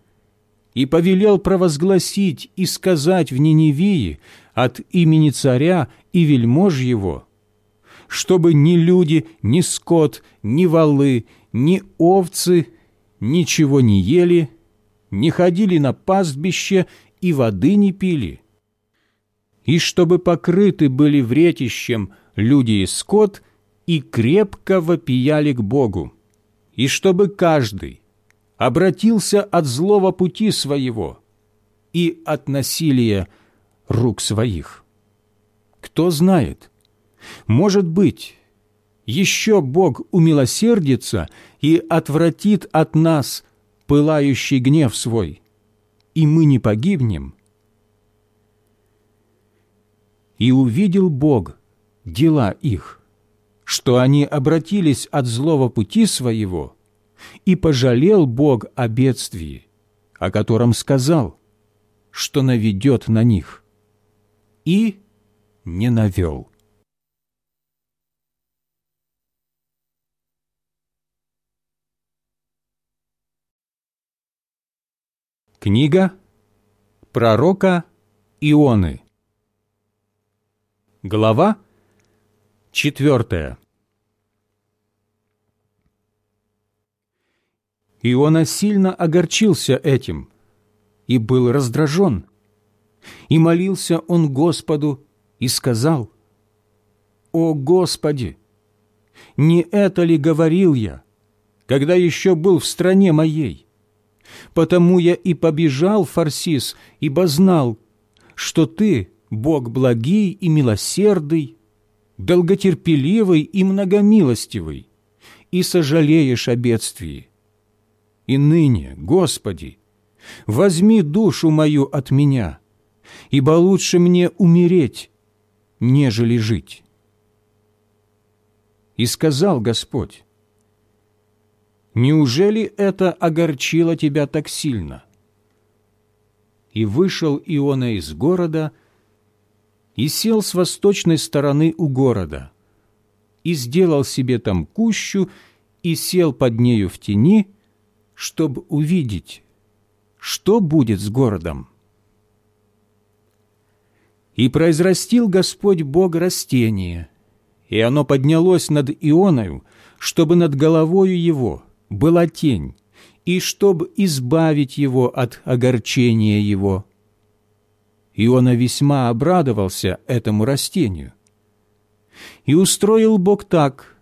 и повелел провозгласить и сказать в Ниневии от имени царя и вельмож его, чтобы ни люди, ни скот, ни валы, ни овцы ничего не ели, не ходили на пастбище и воды не пили, и чтобы покрыты были вретищем люди и скот, и крепко вопияли к Богу, и чтобы каждый обратился от злого пути своего и от насилия рук своих. Кто знает, может быть, еще Бог умилосердится и отвратит от нас пылающий гнев свой, и мы не погибнем. И увидел Бог дела их, что они обратились от злого пути своего, и пожалел Бог о бедствии, о котором сказал, что наведет на них, и не навел. Книга пророка Ионы Глава четвертая Иона сильно огорчился этим и был раздражен. И молился он Господу и сказал, «О Господи, не это ли говорил я, когда еще был в стране моей?» Потому я и побежал, Фарсис, ибо знал, что ты, Бог благий и милосердный, долготерпеливый и многомилостивый, и сожалеешь о бедствии. И ныне, Господи, возьми душу мою от меня, ибо лучше мне умереть, нежели жить. И сказал Господь, Неужели это огорчило тебя так сильно? И вышел Иона из города и сел с восточной стороны у города, и сделал себе там кущу, и сел под нею в тени, чтобы увидеть, что будет с городом. И произрастил Господь Бог растение, и оно поднялось над Ионою, чтобы над головою его – была тень, и чтобы избавить его от огорчения его. Иона весьма обрадовался этому растению. И устроил Бог так,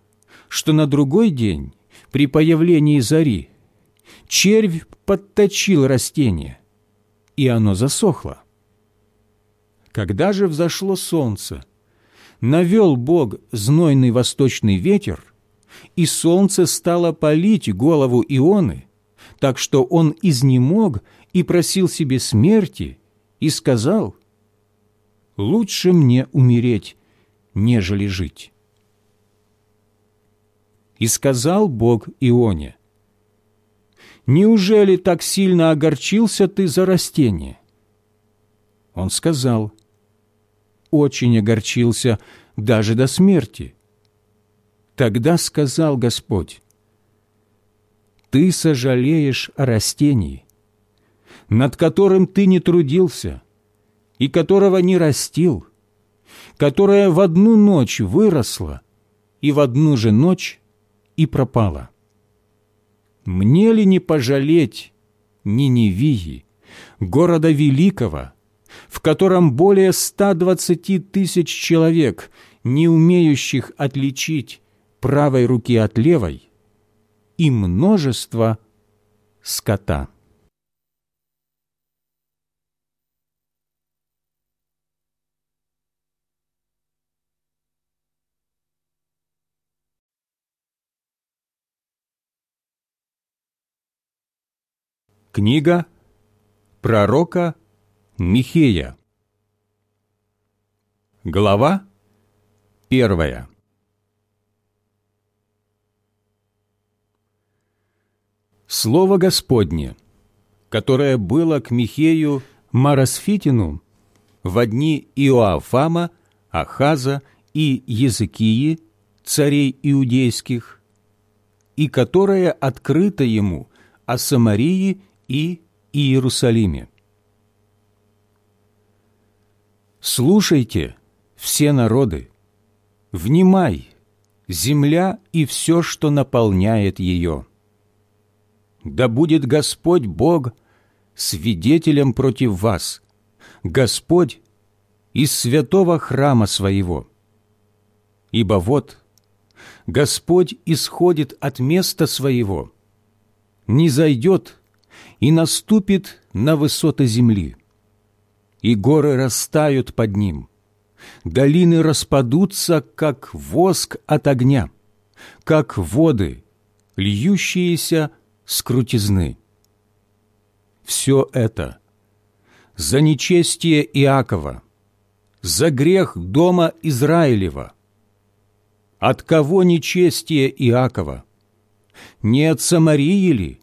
что на другой день, при появлении зари, червь подточил растение, и оно засохло. Когда же взошло солнце, навел Бог знойный восточный ветер, и солнце стало палить голову Ионы, так что он изнемог и просил себе смерти, и сказал, «Лучше мне умереть, нежели жить». И сказал Бог Ионе, «Неужели так сильно огорчился ты за растение?» Он сказал, «Очень огорчился даже до смерти». Тогда сказал Господь, «Ты сожалеешь о растении, над которым ты не трудился и которого не растил, которое в одну ночь выросло и в одну же ночь и пропало. Мне ли не пожалеть Ниневии, города великого, в котором более ста двадцати тысяч человек, не умеющих отличить правой руки от левой и множество скота. Книга пророка Михея Глава первая Слово Господне, которое было к Михею Марасфитину в дни Иоафама, Ахаза и Языкии, царей иудейских, и которое открыто ему о Самарии и Иерусалиме. Слушайте, все народы, внимай, земля и все, что наполняет ее. Да будет Господь Бог свидетелем против вас, Господь из святого храма своего. Ибо вот Господь исходит от места своего, не зайдет и наступит на высоты земли, и горы растают под ним, долины распадутся, как воск от огня, как воды, льющиеся с крутизны. Все это за нечестие Иакова, за грех дома Израилева. От кого нечестие Иакова? Не от Самарии ли?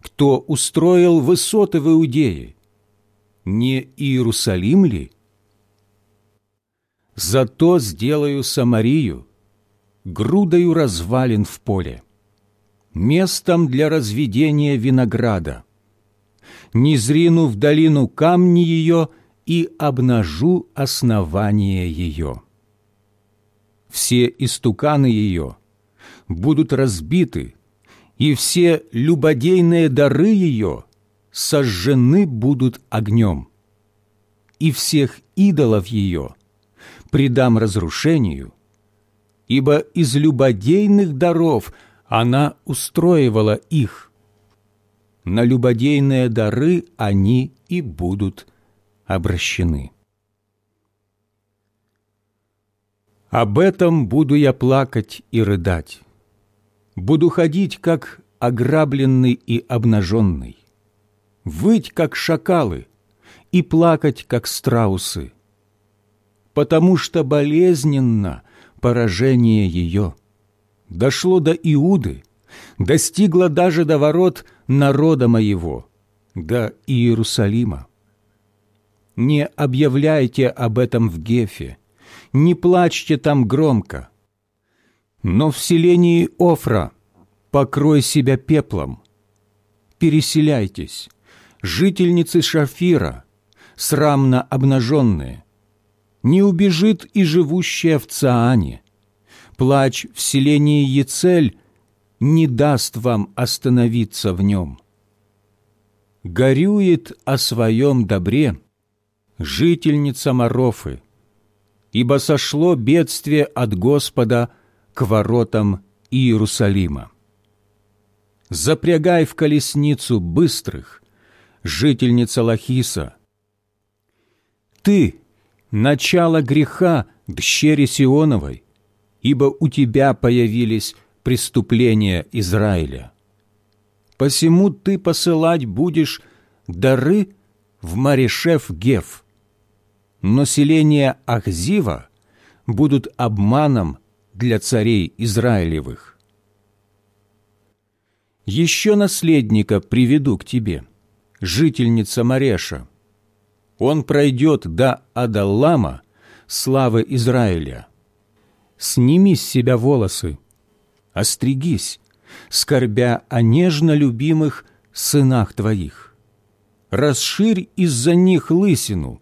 Кто устроил высоты в Иудее? Не Иерусалим ли? Зато сделаю Самарию грудою развалин в поле, местом для разведения винограда. Не зрину в долину камни ее и обнажу основание ее. Все истуканы ее будут разбиты, и все любодейные дары ее сожжены будут огнем, и всех идолов ее предам разрушению, ибо из любодейных даров она устроивала их. На любодейные дары они и будут обращены. Об этом буду я плакать и рыдать. Буду ходить, как ограбленный и обнаженный, выть, как шакалы, и плакать, как страусы потому что болезненно поражение ее. Дошло до Иуды, достигло даже до ворот народа моего, до Иерусалима. Не объявляйте об этом в Гефе, не плачьте там громко. Но в селении Офра покрой себя пеплом. Переселяйтесь, жительницы Шафира, срамно обнаженные, не убежит и живущая в Цаане. Плач в селении Ецель не даст вам остановиться в нем. Горюет о своем добре жительница Марофы, ибо сошло бедствие от Господа к воротам Иерусалима. Запрягай в колесницу быстрых, жительница Лахиса. Ты, начало греха дщери Сионовой, ибо у тебя появились преступления Израиля. Посему ты посылать будешь дары в Марешев-Гев, но селения Ахзива будут обманом для царей Израилевых. Еще наследника приведу к тебе, жительница Мареша, он пройдет до Адаллама, славы Израиля. Сними с себя волосы, остригись, скорбя о нежно любимых сынах твоих. Расширь из-за них лысину,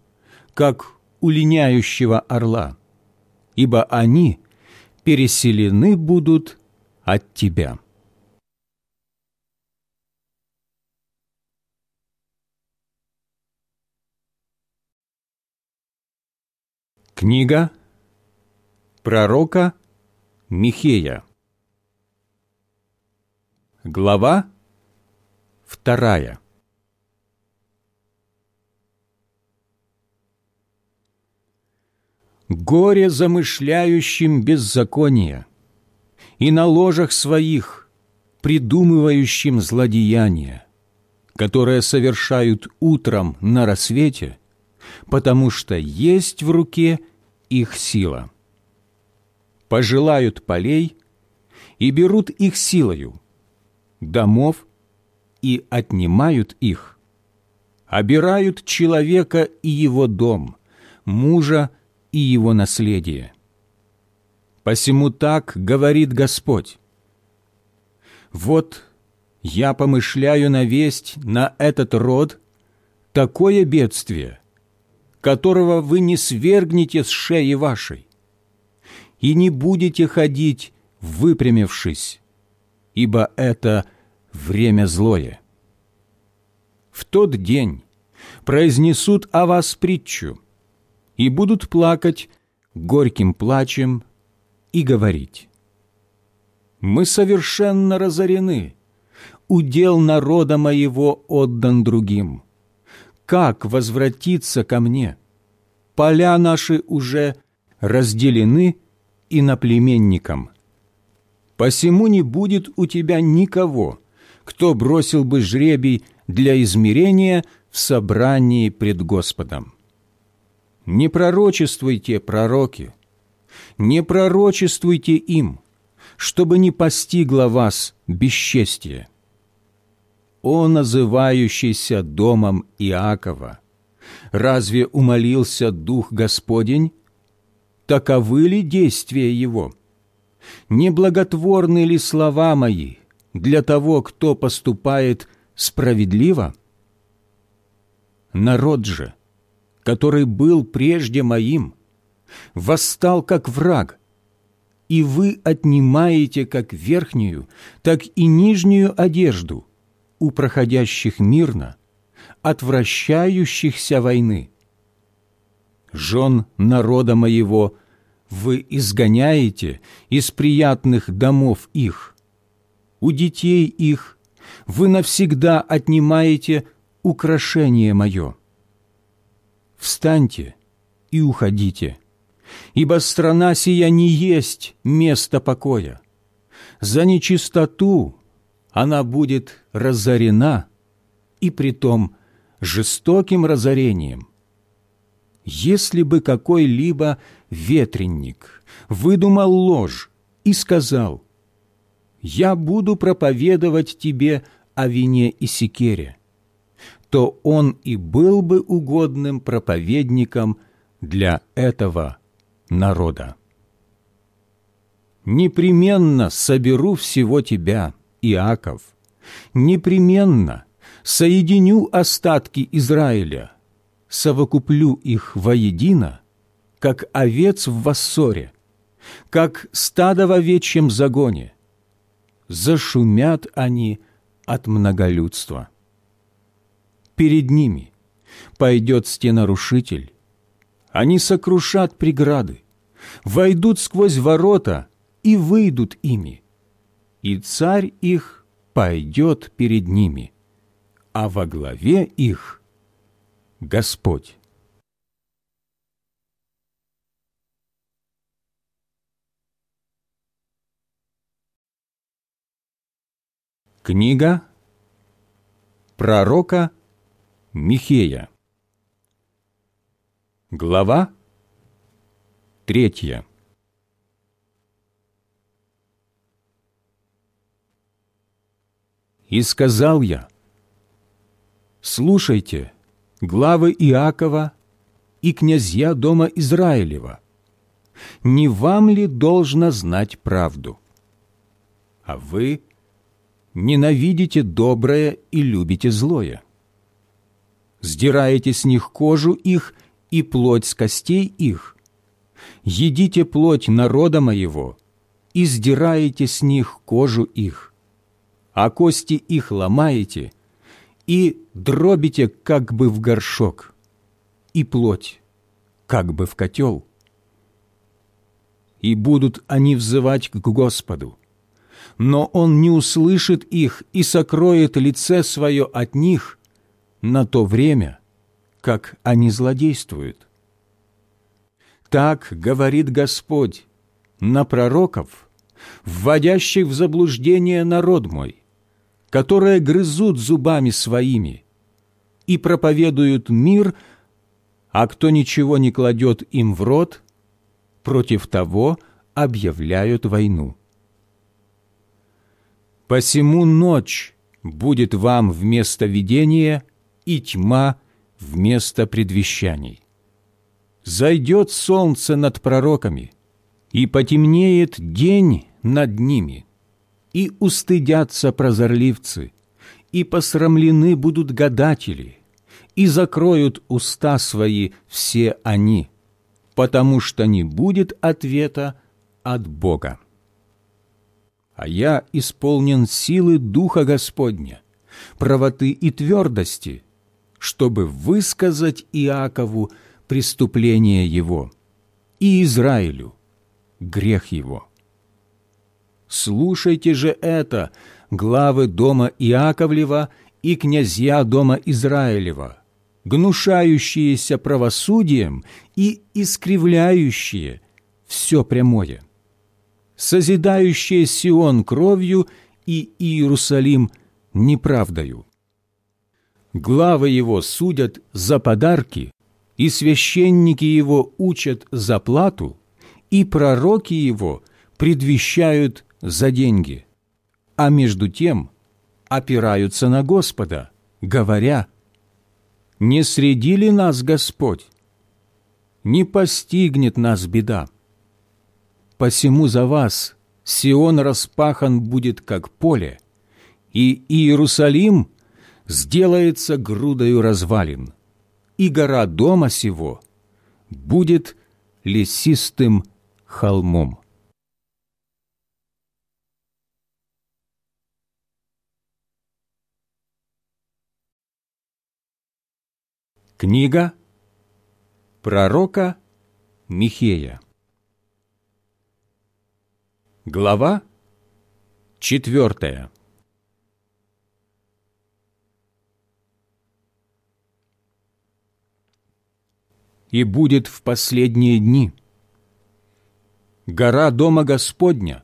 как у линяющего орла, ибо они переселены будут от тебя». Книга пророка Михея. Глава вторая. Горе замышляющим беззаконие и на ложах своих придумывающим злодеяния, которые совершают утром на рассвете – потому что есть в руке их сила. Пожелают полей и берут их силою, домов и отнимают их, обирают человека и его дом, мужа и его наследие, Посему так говорит Господь. Вот я помышляю навесть на этот род такое бедствие, которого вы не свергнете с шеи вашей, и не будете ходить, выпрямившись, ибо это время злое. В тот день произнесут о вас притчу и будут плакать горьким плачем и говорить. Мы совершенно разорены, удел народа моего отдан другим. Как возвратиться ко мне? Поля наши уже разделены иноплеменникам. Посему не будет у тебя никого, кто бросил бы жребий для измерения в собрании пред Господом. Не пророчествуйте, пророки, не пророчествуйте им, чтобы не постигло вас бесчестие. О называющийся домом Иакова! Разве умолился Дух Господень? Таковы ли действия Его? Неблаготворны ли слова мои для того, кто поступает справедливо? Народ же, который был прежде моим, восстал как враг, и вы отнимаете как верхнюю, так и нижнюю одежду у проходящих мирно, отвращающихся войны. Жен народа моего вы изгоняете из приятных домов их, у детей их вы навсегда отнимаете украшение мое. Встаньте и уходите, ибо страна сия не есть место покоя. За нечистоту она будет разорена, и притом жестоким разорением. Если бы какой-либо ветренник выдумал ложь и сказал, «Я буду проповедовать тебе о вине и секере», то он и был бы угодным проповедником для этого народа. «Непременно соберу всего тебя, Иаков, непременно соединю остатки Израиля, совокуплю их воедино, как овец в воссоре, как стадо в овечьем загоне. Зашумят они от многолюдства. Перед ними пойдет стенарушитель, они сокрушат преграды, войдут сквозь ворота и выйдут ими, и царь их пойдет перед ними, а во главе их Господь. Книга пророка Михея Глава третья И сказал я, «Слушайте, главы Иакова и князья дома Израилева, не вам ли должно знать правду? А вы ненавидите доброе и любите злое. Сдираете с них кожу их и плоть с костей их. Едите плоть народа моего и сдираете с них кожу их, а кости их ломаете и дробите как бы в горшок, и плоть как бы в котел. И будут они взывать к Господу, но Он не услышит их и сокроет лице свое от них на то время, как они злодействуют. Так говорит Господь на пророков, вводящих в заблуждение народ мой, которые грызут зубами своими и проповедуют мир, а кто ничего не кладет им в рот, против того объявляют войну. Посему ночь будет вам вместо видения и тьма вместо предвещаний. Зайдет солнце над пророками, И потемнеет день над ними, и устыдятся прозорливцы, и посрамлены будут гадатели, и закроют уста свои все они, потому что не будет ответа от Бога. А я исполнен силы Духа Господня, правоты и твердости, чтобы высказать Иакову преступление его и Израилю грех его. Слушайте же это, главы дома Иаковлева и князья дома Израилева, гнушающиеся правосудием и искривляющие все прямое, созидающие Сион кровью и Иерусалим неправдою. Главы его судят за подарки, и священники его учат за плату, и пророки его предвещают за деньги, а между тем опираются на Господа, говоря, «Не среди ли нас Господь? Не постигнет нас беда. Посему за вас Сион распахан будет, как поле, и Иерусалим сделается грудою развалин, и гора дома сего будет лесистым холмом. Книга пророка Михея. Глава четвертая. «И будет в последние дни. Гора Дома Господня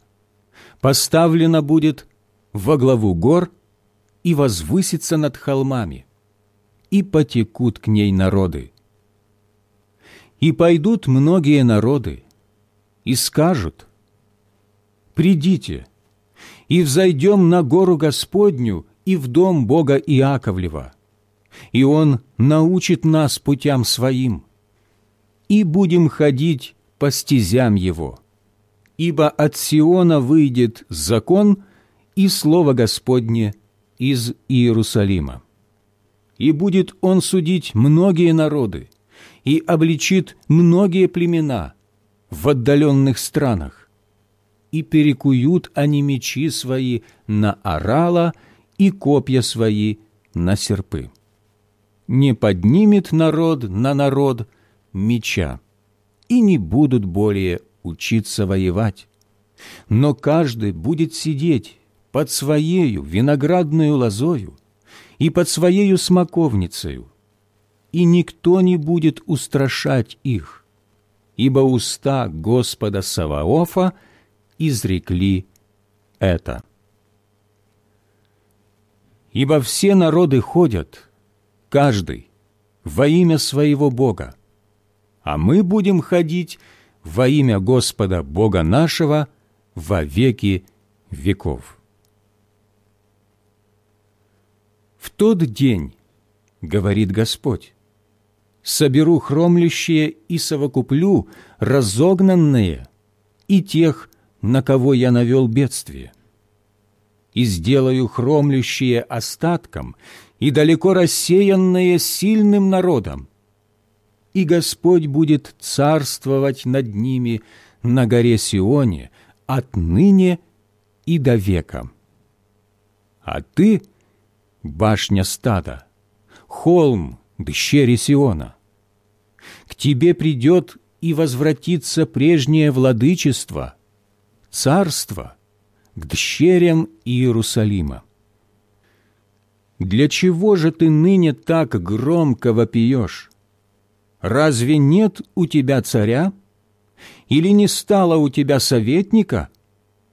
поставлена будет во главу гор и возвысится над холмами» и потекут к ней народы. И пойдут многие народы, и скажут, «Придите, и взойдем на гору Господню и в дом Бога Иаковлева, и Он научит нас путям Своим, и будем ходить по стезям Его, ибо от Сиона выйдет закон и Слово Господне из Иерусалима и будет он судить многие народы, и обличит многие племена в отдаленных странах, и перекуют они мечи свои на орала и копья свои на серпы. Не поднимет народ на народ меча, и не будут более учиться воевать. Но каждый будет сидеть под своею виноградную лозою и под своею смоковницею, и никто не будет устрашать их, ибо уста Господа Саваофа изрекли это. Ибо все народы ходят, каждый, во имя своего Бога, а мы будем ходить во имя Господа Бога нашего во веки веков. В тот день, говорит Господь, соберу хромлящие и совокуплю разогнанные и тех, на кого я навел бедствие, и сделаю хромлящие остатком и далеко рассеянные сильным народом, и Господь будет царствовать над ними на горе Сионе отныне и до века. А ты — башня стада, холм дщери Сиона. К тебе придет и возвратится прежнее владычество, царство к дщерям Иерусалима. Для чего же ты ныне так громко вопиешь? Разве нет у тебя царя? Или не стало у тебя советника,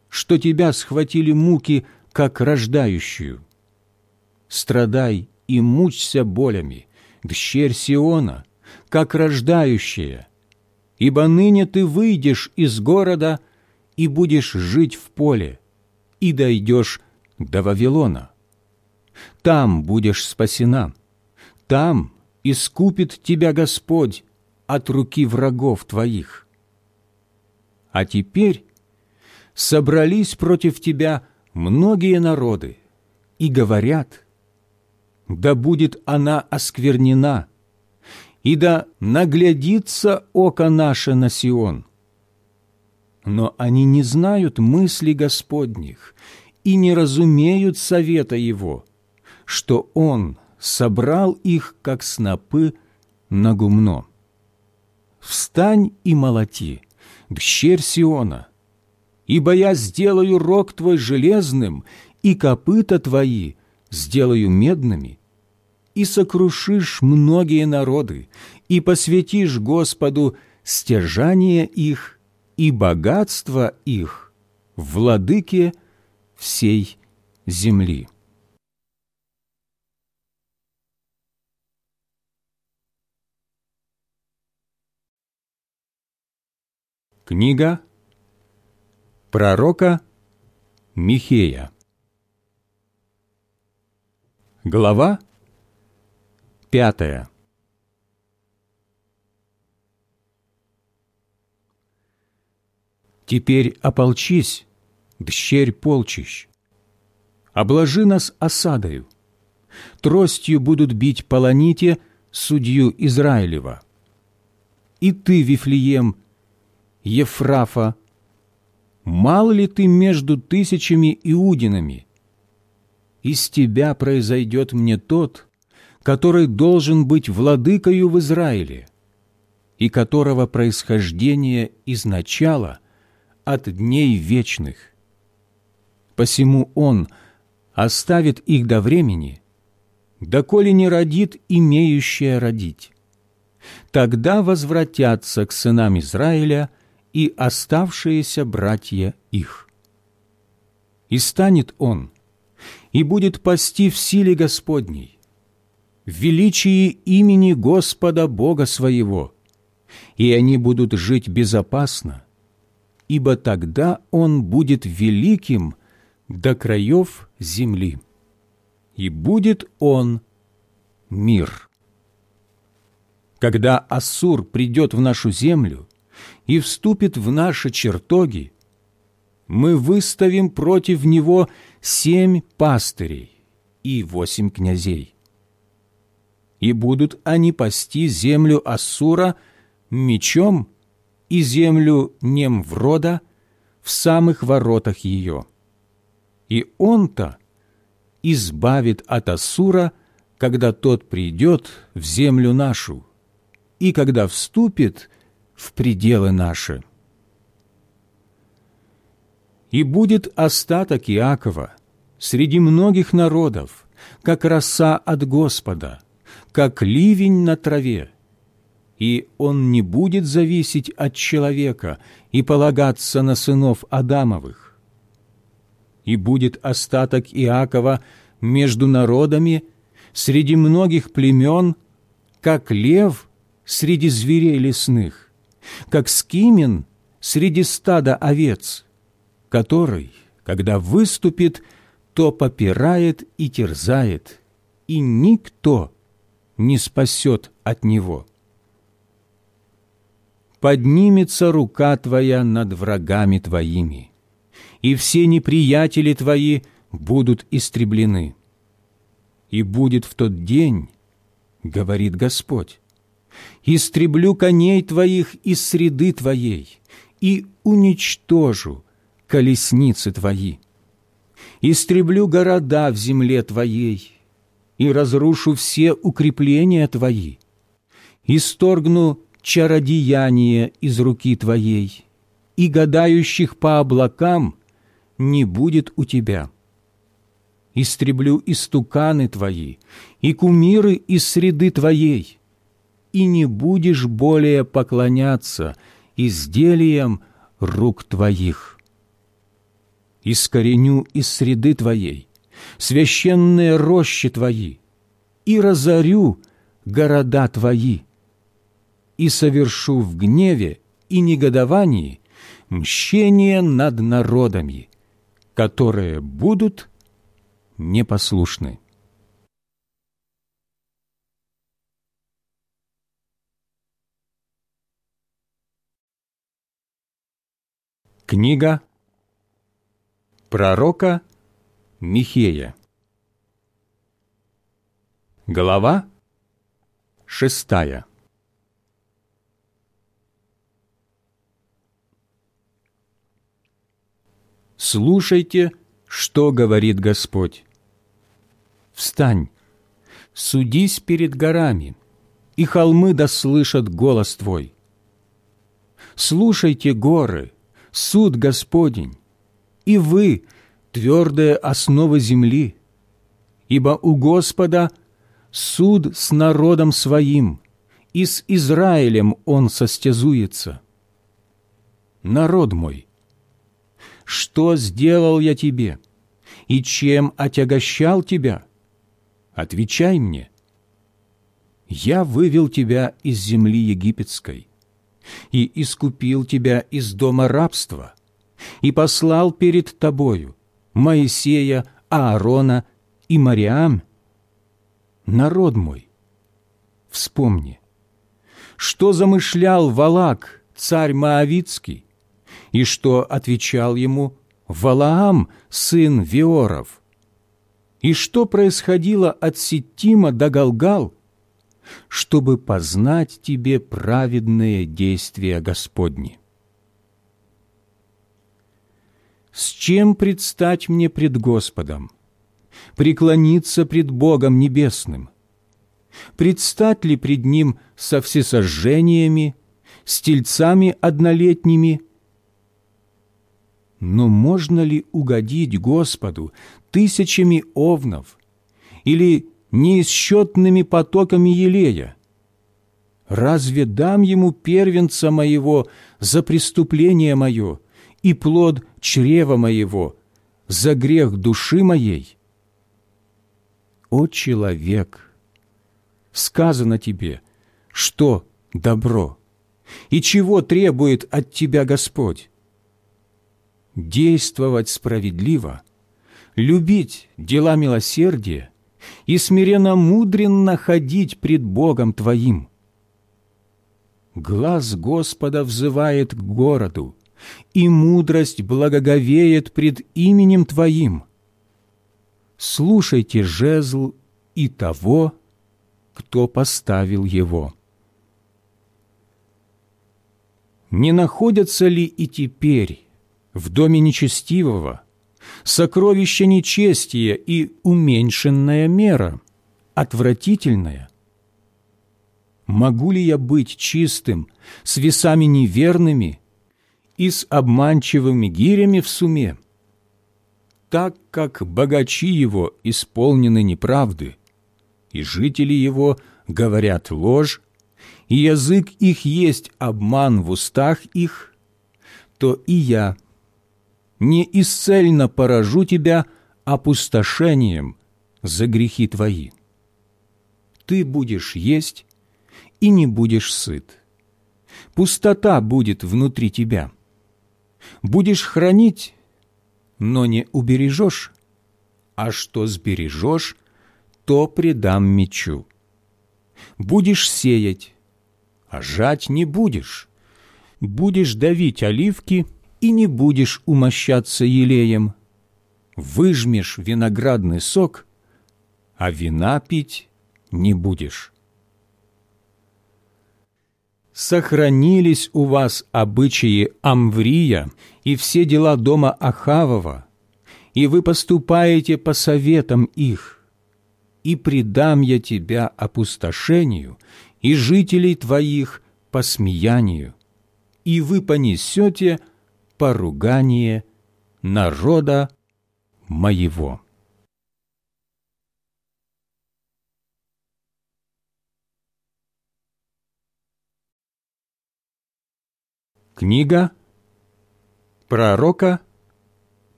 что тебя схватили муки, как рождающую? Страдай и мучься болями, дщерь Сиона, как рождающая, ибо ныне ты выйдешь из города и будешь жить в поле, и дойдешь до Вавилона. Там будешь спасена, там искупит тебя Господь от руки врагов твоих. А теперь собрались против тебя многие народы и говорят, да будет она осквернена, и да наглядится око наше на Сион. Но они не знают мысли Господних и не разумеют совета Его, что Он собрал их, как снопы, на гумно. Встань и молоти, дщерь Сиона, ибо я сделаю рог твой железным, и копыта твои сделаю медными, и сокрушишь многие народы, и посвятишь Господу стяжание их и богатство их, владыке всей земли. Книга пророка Михея Глава пятая Теперь ополчись, дщерь полчищ, обложи нас осадою, тростью будут бить полоните судью Израилева. И ты, Вифлеем, Ефрафа, мал ли ты между тысячами иудинами? Из тебя произойдет мне тот, который должен быть владыкою в Израиле, и которого происхождение изначало от дней вечных. Посему он оставит их до времени, доколе не родит имеющее родить. Тогда возвратятся к сынам Израиля – и оставшиеся братья их. И станет он, и будет пасти в силе Господней, в величии имени Господа Бога своего, и они будут жить безопасно, ибо тогда он будет великим до краев земли, и будет он мир. Когда Ассур придет в нашу землю, и вступит в наши чертоги, мы выставим против него семь пастырей и восемь князей. И будут они пасти землю Ассура мечом и землю Немврода в самых воротах ее. И он-то избавит от Ассура, когда тот придет в землю нашу, и когда вступит в пределы наши. И будет остаток Иакова среди многих народов, как роса от Господа, как ливень на траве, и он не будет зависеть от человека и полагаться на сынов Адамовых. И будет остаток Иакова между народами среди многих племен, как лев среди зверей лесных, как скимен среди стада овец, который, когда выступит, то попирает и терзает, и никто не спасет от него. Поднимется рука твоя над врагами твоими, и все неприятели твои будут истреблены. И будет в тот день, говорит Господь, истреблю коней твоих из среды твоей и уничтожу колесницы твои. Истреблю города в земле твоей и разрушу все укрепления твои. Исторгну чародеяние из руки твоей, и гадающих по облакам не будет у тебя. Истреблю истуканы твои и кумиры из среды твоей, и не будешь более поклоняться изделиям рук твоих. Искореню из среды твоей священные рощи твои и разорю города твои и совершу в гневе и негодовании мщение над народами, которые будут непослушны. Книга пророка Михея Глава шестая Слушайте, что говорит Господь. Встань, судись перед горами, и холмы дослышат голос Твой. Слушайте, горы, суд Господень, и вы, твердые основы земли, ибо у Господа суд с народом своим, и с Израилем он состязуется. Народ мой, что сделал я тебе, и чем отягощал тебя? Отвечай мне. Я вывел тебя из земли египетской и искупил тебя из дома рабства, и послал перед тобою Моисея, Аарона и Мариам. Народ мой, вспомни, что замышлял Валак, царь Моавицкий, и что отвечал ему Валаам, сын Виоров, и что происходило от Ситтима до Галгал – чтобы познать тебе праведные действия Господни. С чем предстать мне пред Господом? Преклониться пред Богом Небесным? Предстать ли пред Ним со всесожжениями, с тельцами однолетними? Но можно ли угодить Господу тысячами овнов или неисчетными потоками елея. Разве дам ему первенца моего за преступление мое и плод чрева моего за грех души моей? О человек! Сказано тебе, что добро, и чего требует от тебя Господь? Действовать справедливо, любить дела милосердия и смиренно-мудренно ходить пред Богом твоим. Глаз Господа взывает к городу, и мудрость благоговеет пред именем Твоим. Слушайте жезл и того, кто поставил его. Не находятся ли и теперь в доме нечестивого сокровище нечестия и уменьшенная мера, отвратительная. Могу ли я быть чистым с весами неверными и с обманчивыми гирями в суме? Так как богачи его исполнены неправды, и жители его говорят ложь, и язык их есть обман в устах их, то и я – не исцельно поражу тебя опустошением за грехи твои. Ты будешь есть и не будешь сыт. Пустота будет внутри тебя. Будешь хранить, но не убережешь, а что сбережешь, то предам мечу. Будешь сеять, а жать не будешь. Будешь давить оливки – и не будешь умощаться елеем. Выжмешь виноградный сок, а вина пить не будешь. Сохранились у вас обычаи Амврия и все дела дома Ахавова, и вы поступаете по советам их, и предам я тебя опустошению, и жителей твоих посмеянию, и вы понесете поругание народа моего». Книга пророка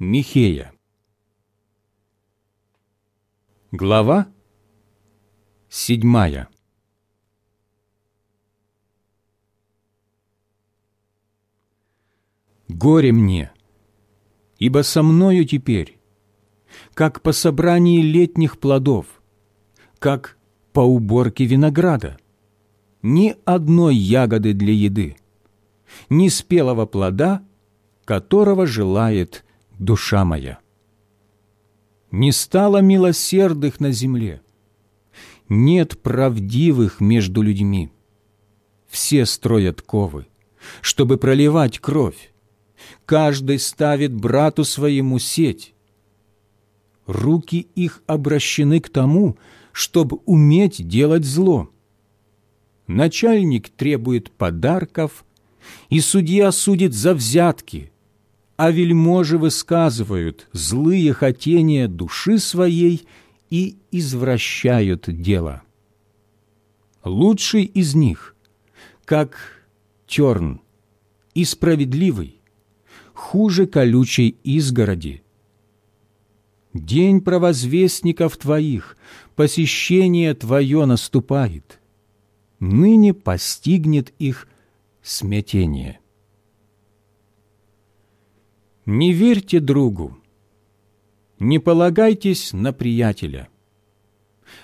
Михея. Глава седьмая. Горе мне, ибо со мною теперь, как по собрании летних плодов, как по уборке винограда, ни одной ягоды для еды, ни спелого плода которого желает душа моя. Не стало милосердных на земле, нет правдивых между людьми. Все строят ковы, чтобы проливать кровь. Каждый ставит брату своему сеть. Руки их обращены к тому, чтобы уметь делать зло. Начальник требует подарков, и судья судит за взятки, а вельможи высказывают злые хотения души своей и извращают дело. Лучший из них, как терн, и справедливый, хуже колючей изгороди. День провозвестников Твоих, посещение Твое наступает. Ныне постигнет их смятение. Не верьте другу, не полагайтесь на приятеля.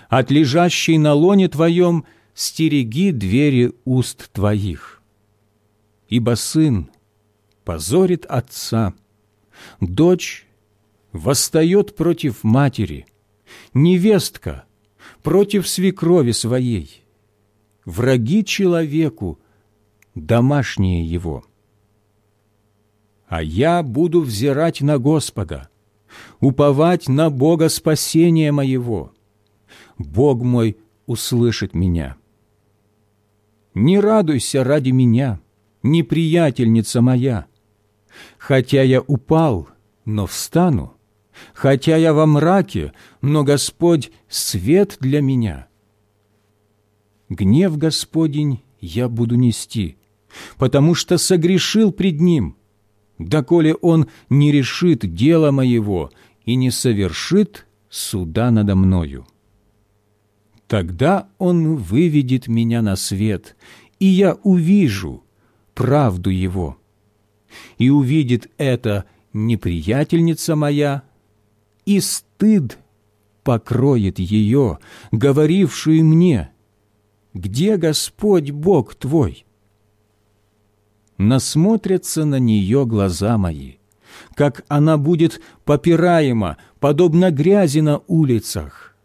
От лежащей на лоне твоем стереги двери уст твоих. Ибо сын позорит отца, дочь восстает против матери, невестка против свекрови своей, враги человеку, домашние его. А я буду взирать на Господа, уповать на Бога спасения моего. Бог мой услышит меня. Не радуйся ради меня, неприятельница моя. Хотя я упал, но встану, хотя я во мраке, но Господь — свет для меня. Гнев Господень я буду нести, потому что согрешил пред Ним, доколе Он не решит дело моего и не совершит суда надо мною. Тогда Он выведет меня на свет, и я увижу правду Его. И увидит это неприятельница моя, и стыд покроет ее, говорившую мне, «Где Господь Бог твой?» Насмотрятся на нее глаза мои, как она будет попираема, подобно грязи на улицах.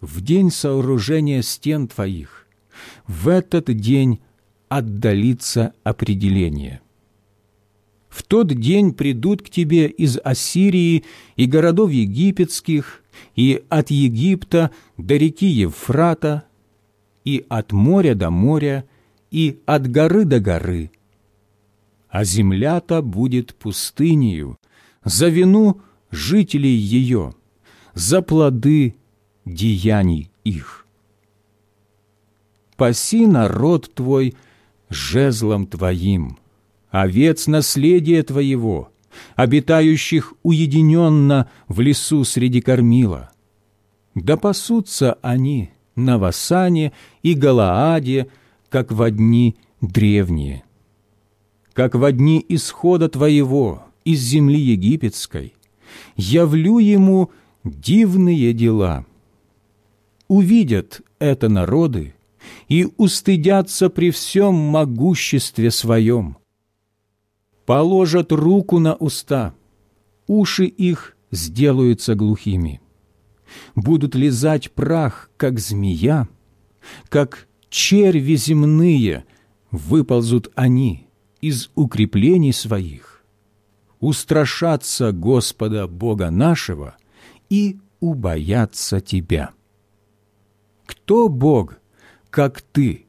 В день сооружения стен твоих, в этот день отдалится определение. В тот день придут к тебе из Ассирии и городов египетских, и от Египта до реки Евфрата, и от моря до моря, и от горы до горы. А земля-то будет пустынею за вину жителей ее, за плоды деяний их. Паси народ твой жезлом твоим, овец наследия твоего, обитающих уединенно в лесу среди кормила. Да пасутся они на Васане и Галааде, как в дни древние, как в дни исхода Твоего из земли египетской, явлю ему дивные дела. Увидят это народы и устыдятся при всем могуществе своем. Положат руку на уста, уши их сделаются глухими. Будут лизать прах, как змея, как черви земные, выползут они из укреплений своих, устрашатся Господа Бога нашего и убоятся Тебя. Кто Бог, как Ты,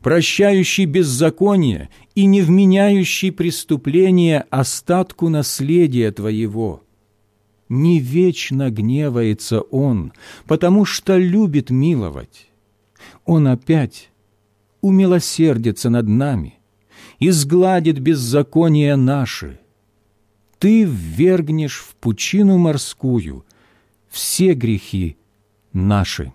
прощающий беззаконие и не вменяющий преступление остатку наследия Твоего? Не вечно гневается Он, потому что любит миловать он опять умилосердится над нами и сгладит беззакония наши. Ты ввергнешь в пучину морскую все грехи наши.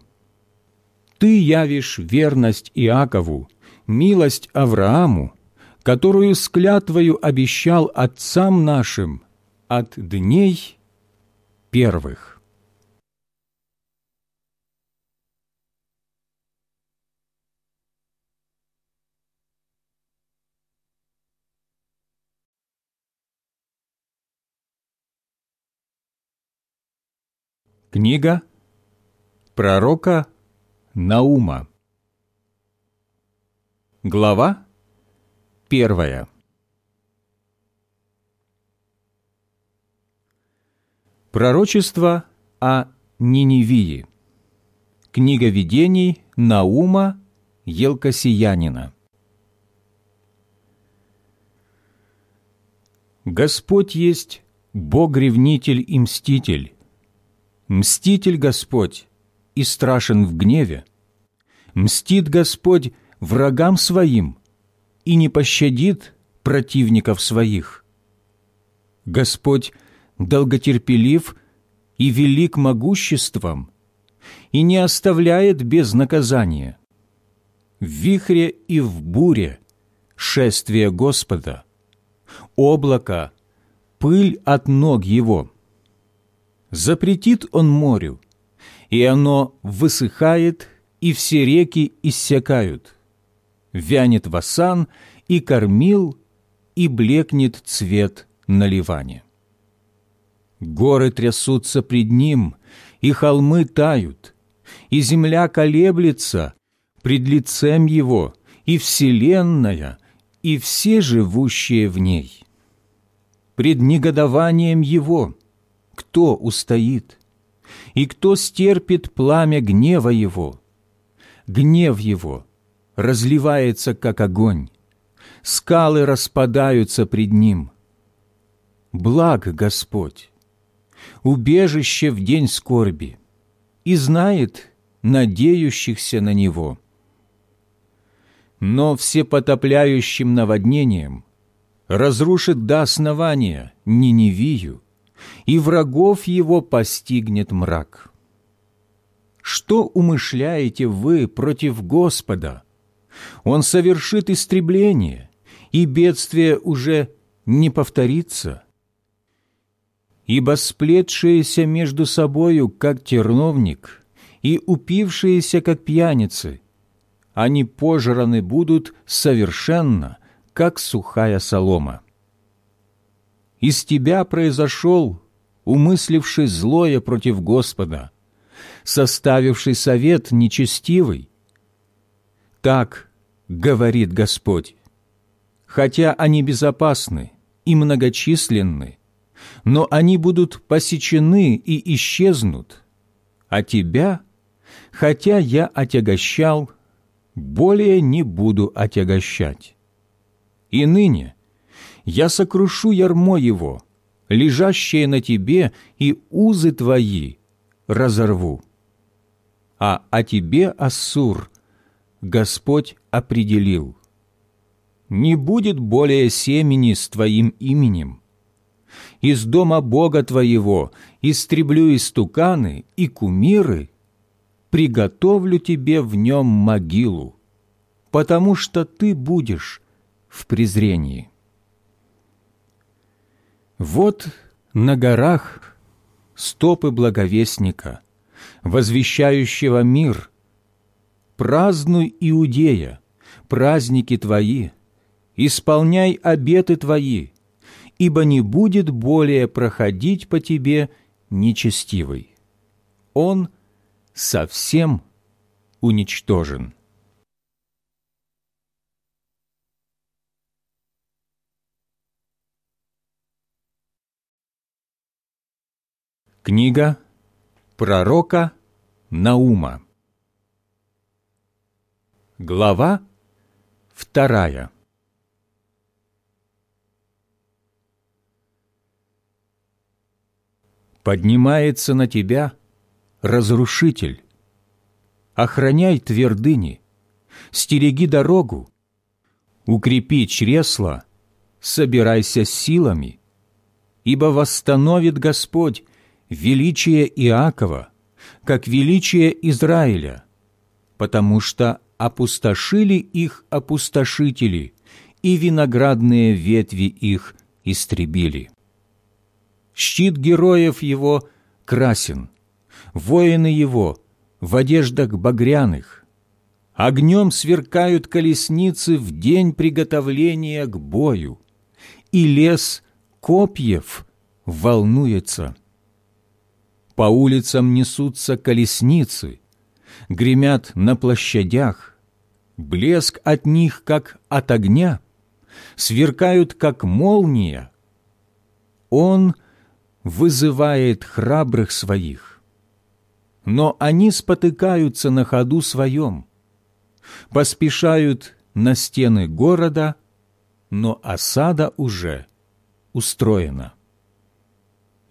Ты явишь верность Иакову, милость Аврааму, которую с клятвою обещал отцам нашим от дней первых. Книга пророка Наума. Глава первая. Пророчество о Ниневии. Книга видений Наума Елкосиянина. Господь есть Бог-ревнитель и мститель. Мститель Господь и страшен в гневе. Мстит Господь врагам своим и не пощадит противников своих. Господь долготерпелив и велик могуществом и не оставляет без наказания. В вихре и в буре шествие Господа, облако пыль от ног его. Запретит он морю, и оно высыхает, и все реки иссякают. Вянет васан, и кормил, и блекнет цвет на ливане. Горы трясутся пред ним, и холмы тают, и земля колеблется пред лицем его, и вселенная, и все живущие в ней пред негодованием Его, кто устоит? И кто стерпит пламя гнева Его? Гнев Его разливается, как огонь, скалы распадаются пред Ним. Благ Господь, убежище в день скорби, и знает надеющихся на Него. Но всепотопляющим наводнением разрушит до основания Ниневию, и врагов его постигнет мрак. Что умышляете вы против Господа? Он совершит истребление, и бедствие уже не повторится. Ибо сплетшиеся между собою, как терновник, и упившиеся, как пьяницы, они пожраны будут совершенно – как сухая солома. Из тебя произошел, умысливший злое против Господа, составивший совет нечестивый. Так говорит Господь, хотя они безопасны и многочисленны, но они будут посечены и исчезнут, а тебя, хотя я отягощал, более не буду отягощать. И ныне я сокрушу ярмо его, лежащее на тебе, и узы твои разорву. А о тебе, Ассур, Господь определил. Не будет более семени с твоим именем. Из дома Бога твоего истреблю истуканы и кумиры, приготовлю тебе в нем могилу, потому что ты будешь в презрении. Вот на горах стопы благовестника, возвещающего мир. Празднуй, Иудея, праздники твои, исполняй обеты твои, ибо не будет более проходить по тебе нечестивый. Он совсем уничтожен. Книга пророка Наума. Глава вторая. Поднимается на тебя разрушитель. Охраняй твердыни, стереги дорогу, укрепи чресла, собирайся силами, ибо восстановит Господь величие Иакова, как величие Израиля, потому что опустошили их опустошители, и виноградные ветви их истребили. Щит героев его красен, воины его в одеждах багряных, огнем сверкают колесницы в день приготовления к бою, и лес копьев волнуется – По улицам несутся колесницы, гремят на площадях, блеск от них, как от огня, сверкают, как молния. Он вызывает храбрых своих, но они спотыкаются на ходу своем, поспешают на стены города, но осада уже устроена.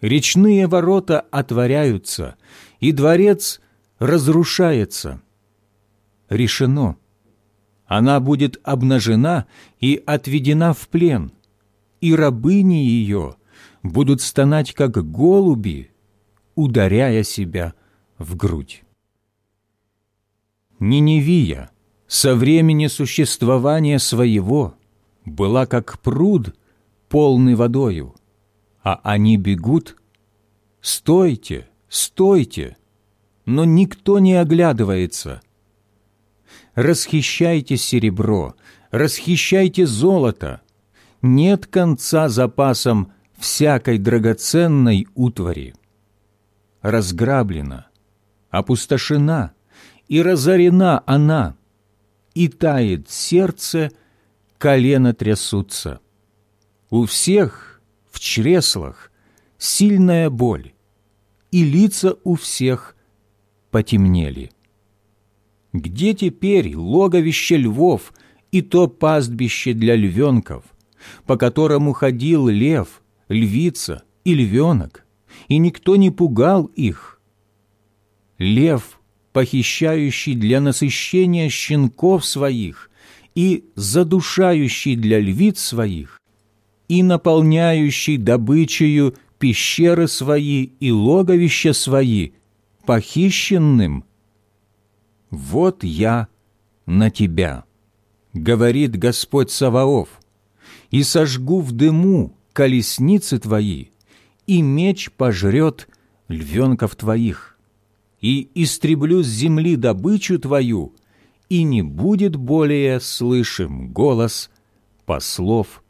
Речные ворота отворяются, и дворец разрушается. Решено. Она будет обнажена и отведена в плен, и рабыни ее будут стонать, как голуби, ударяя себя в грудь. Ниневия со времени существования своего была как пруд, полный водою, а они бегут «Стойте, стойте!» но никто не оглядывается. Расхищайте серебро, расхищайте золото. Нет конца запасам всякой драгоценной утвари. Разграблена, опустошена и разорена она, и тает сердце, колено трясутся. У всех в чреслах сильная боль, и лица у всех потемнели. Где теперь логовище львов и то пастбище для львенков, по которому ходил лев, львица и львенок, и никто не пугал их? Лев, похищающий для насыщения щенков своих и задушающий для львиц своих, и наполняющий добычею пещеры свои и логовища свои – похищенным, «Вот я на тебя, — говорит Господь Саваоф, — и сожгу в дыму колесницы твои, и меч пожрет львенков твоих, и истреблю с земли добычу твою, и не будет более слышим голос послов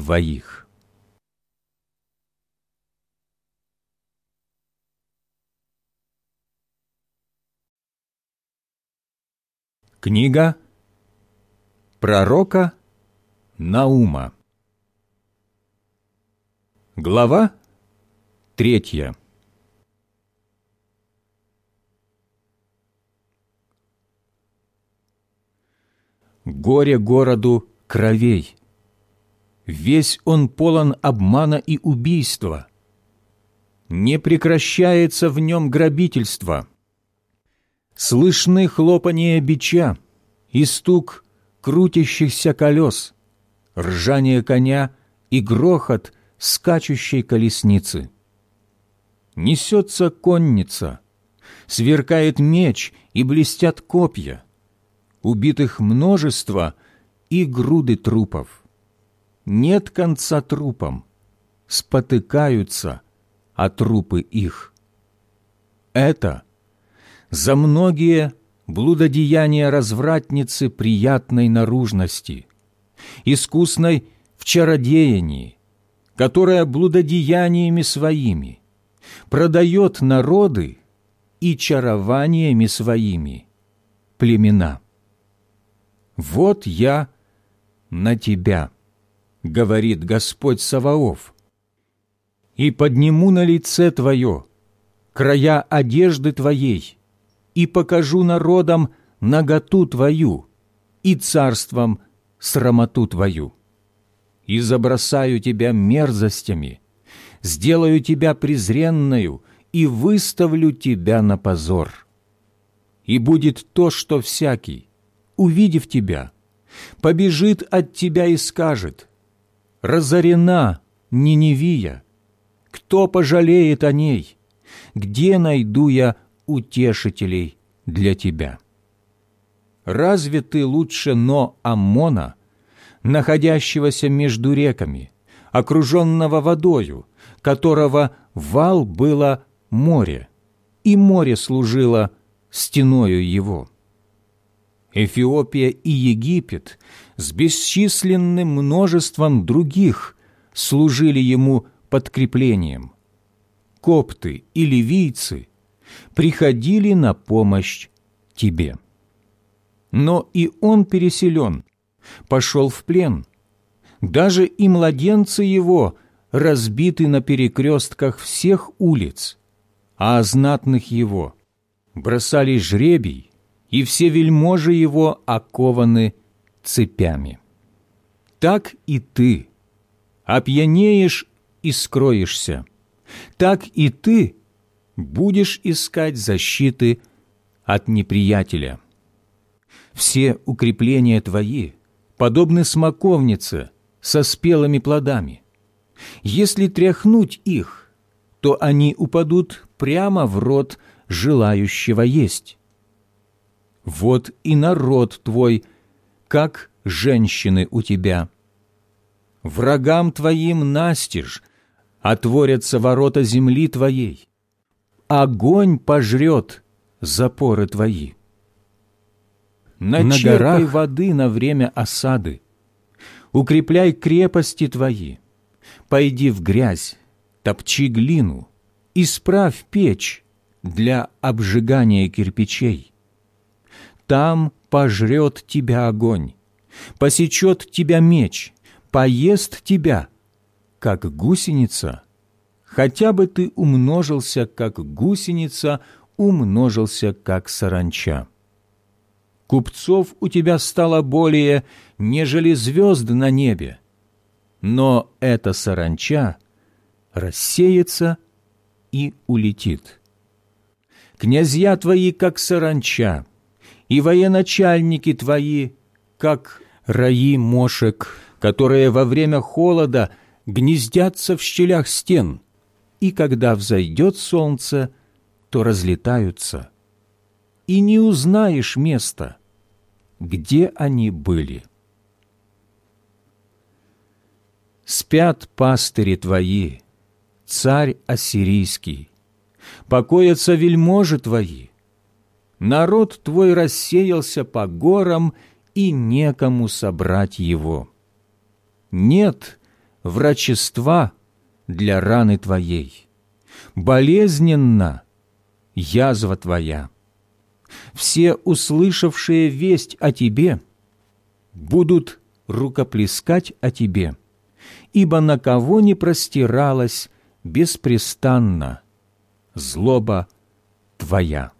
твоих». Книга пророка Наума. Глава третья. Горе городу кровей, весь он полон обмана и убийства. Не прекращается в нем грабительство – Слышны хлопанье бича и стук крутящихся колес, ржание коня и грохот скачущей колесницы. Несется конница, сверкает меч и блестят копья, убитых множество и груды трупов. Нет конца трупам, спотыкаются, а трупы их. Это — за многие блудодеяния развратницы приятной наружности, искусной в чародеянии, которая блудодеяниями своими продает народы и чарованиями своими племена. «Вот я на тебя», — говорит Господь Саваоф, «и подниму на лице твое края одежды твоей, и покажу народам наготу Твою и царством срамоту Твою. И забросаю Тебя мерзостями, сделаю Тебя презренною и выставлю Тебя на позор. И будет то, что всякий, увидев Тебя, побежит от Тебя и скажет, «Разорена Ниневия! Кто пожалеет о ней? Где найду я утешителей для тебя. Разве ты лучше Но Аммона, находящегося между реками, окруженного водою, которого вал было море, и море служило стеною его? Эфиопия и Египет с бесчисленным множеством других служили ему подкреплением. копты и ливийцы приходили на помощь тебе. Но и он переселен, пошел в плен. Даже и младенцы его разбиты на перекрестках всех улиц, а знатных его бросали жребий, и все вельможи его окованы цепями. Так и ты опьянеешь и скроешься, так и ты будешь искать защиты от неприятеля. Все укрепления твои подобны смоковнице со спелыми плодами. Если тряхнуть их, то они упадут прямо в рот желающего есть. Вот и народ твой, как женщины у тебя. Врагам твоим настежь отворятся ворота земли твоей. Огонь пожрет запоры твои. Начерпай воды на время осады, укрепляй крепости твои, пойди в грязь, топчи глину, исправь печь для обжигания кирпичей. Там пожрет тебя огонь, посечет тебя меч, поест тебя, как гусеница, хотя бы ты умножился, как гусеница, умножился, как саранча. Купцов у тебя стало более, нежели звезд на небе, но эта саранча рассеется и улетит. Князья твои, как саранча, и военачальники твои, как раи мошек, которые во время холода гнездятся в щелях стен, и когда взойдет солнце, то разлетаются, и не узнаешь места, где они были. Спят пастыри твои, царь ассирийский, покоятся вельможи твои. Народ твой рассеялся по горам, и некому собрать его. Нет врачества для раны твоей, болезненна язва твоя. Все услышавшие весть о тебе будут рукоплескать о тебе – ибо на кого не простиралась беспрестанно злоба Твоя.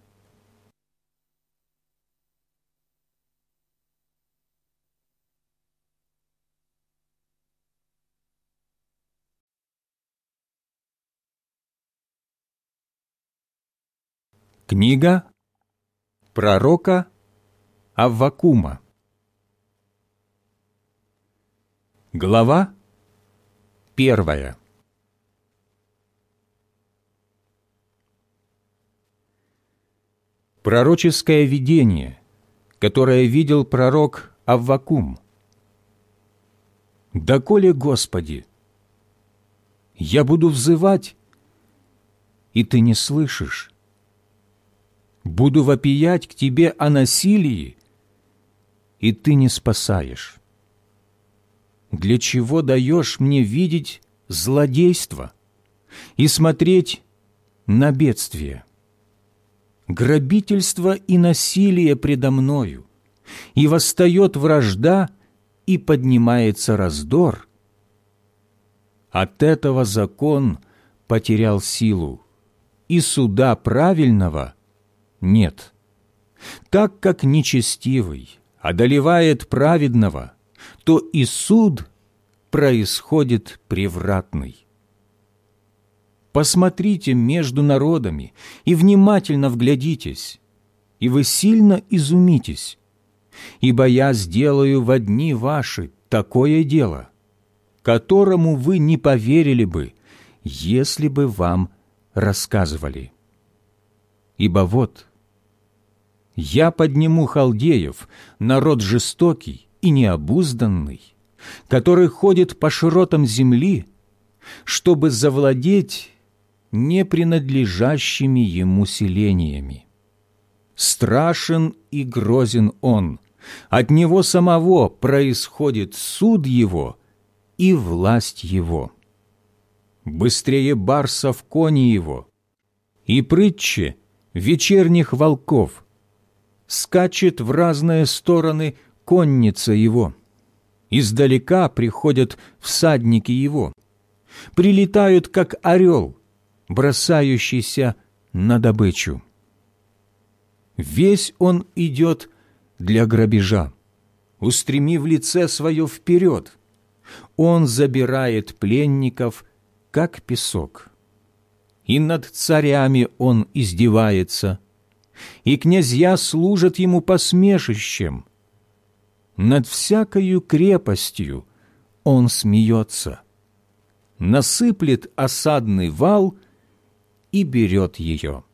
Книга пророка Аввакума Глава первая Пророческое видение, которое видел пророк Аввакум. «Доколе, Господи, я буду взывать, и Ты не слышишь. Буду вопиять к Тебе о насилии, и Ты не спасаешь для чего даешь мне видеть злодейство и смотреть на бедствие? Грабительство и насилие предо мною, и восстает вражда, и поднимается раздор. От этого закон потерял силу, и суда правильного нет. Так как нечестивый одолевает праведного – то и суд происходит превратный. Посмотрите между народами и внимательно вглядитесь, и вы сильно изумитесь, ибо я сделаю в одни ваши такое дело, которому вы не поверили бы, если бы вам рассказывали. Ибо вот, я подниму халдеев, народ жестокий, и необузданный, который ходит по широтам земли, чтобы завладеть непринадлежащими ему селениями. Страшен и грозен он, от него самого происходит суд его и власть его. быстрее барсов кони его, и прытче вечерних волков. Скачет в разные стороны конница его. Издалека приходят всадники его. Прилетают, как орел, бросающийся на добычу. Весь он идет для грабежа, устремив лице свое вперед. Он забирает пленников, как песок. И над царями он издевается, и князья служат ему посмешищем. Над всякою крепостью он смеется, насыплет осадный вал и берет ее.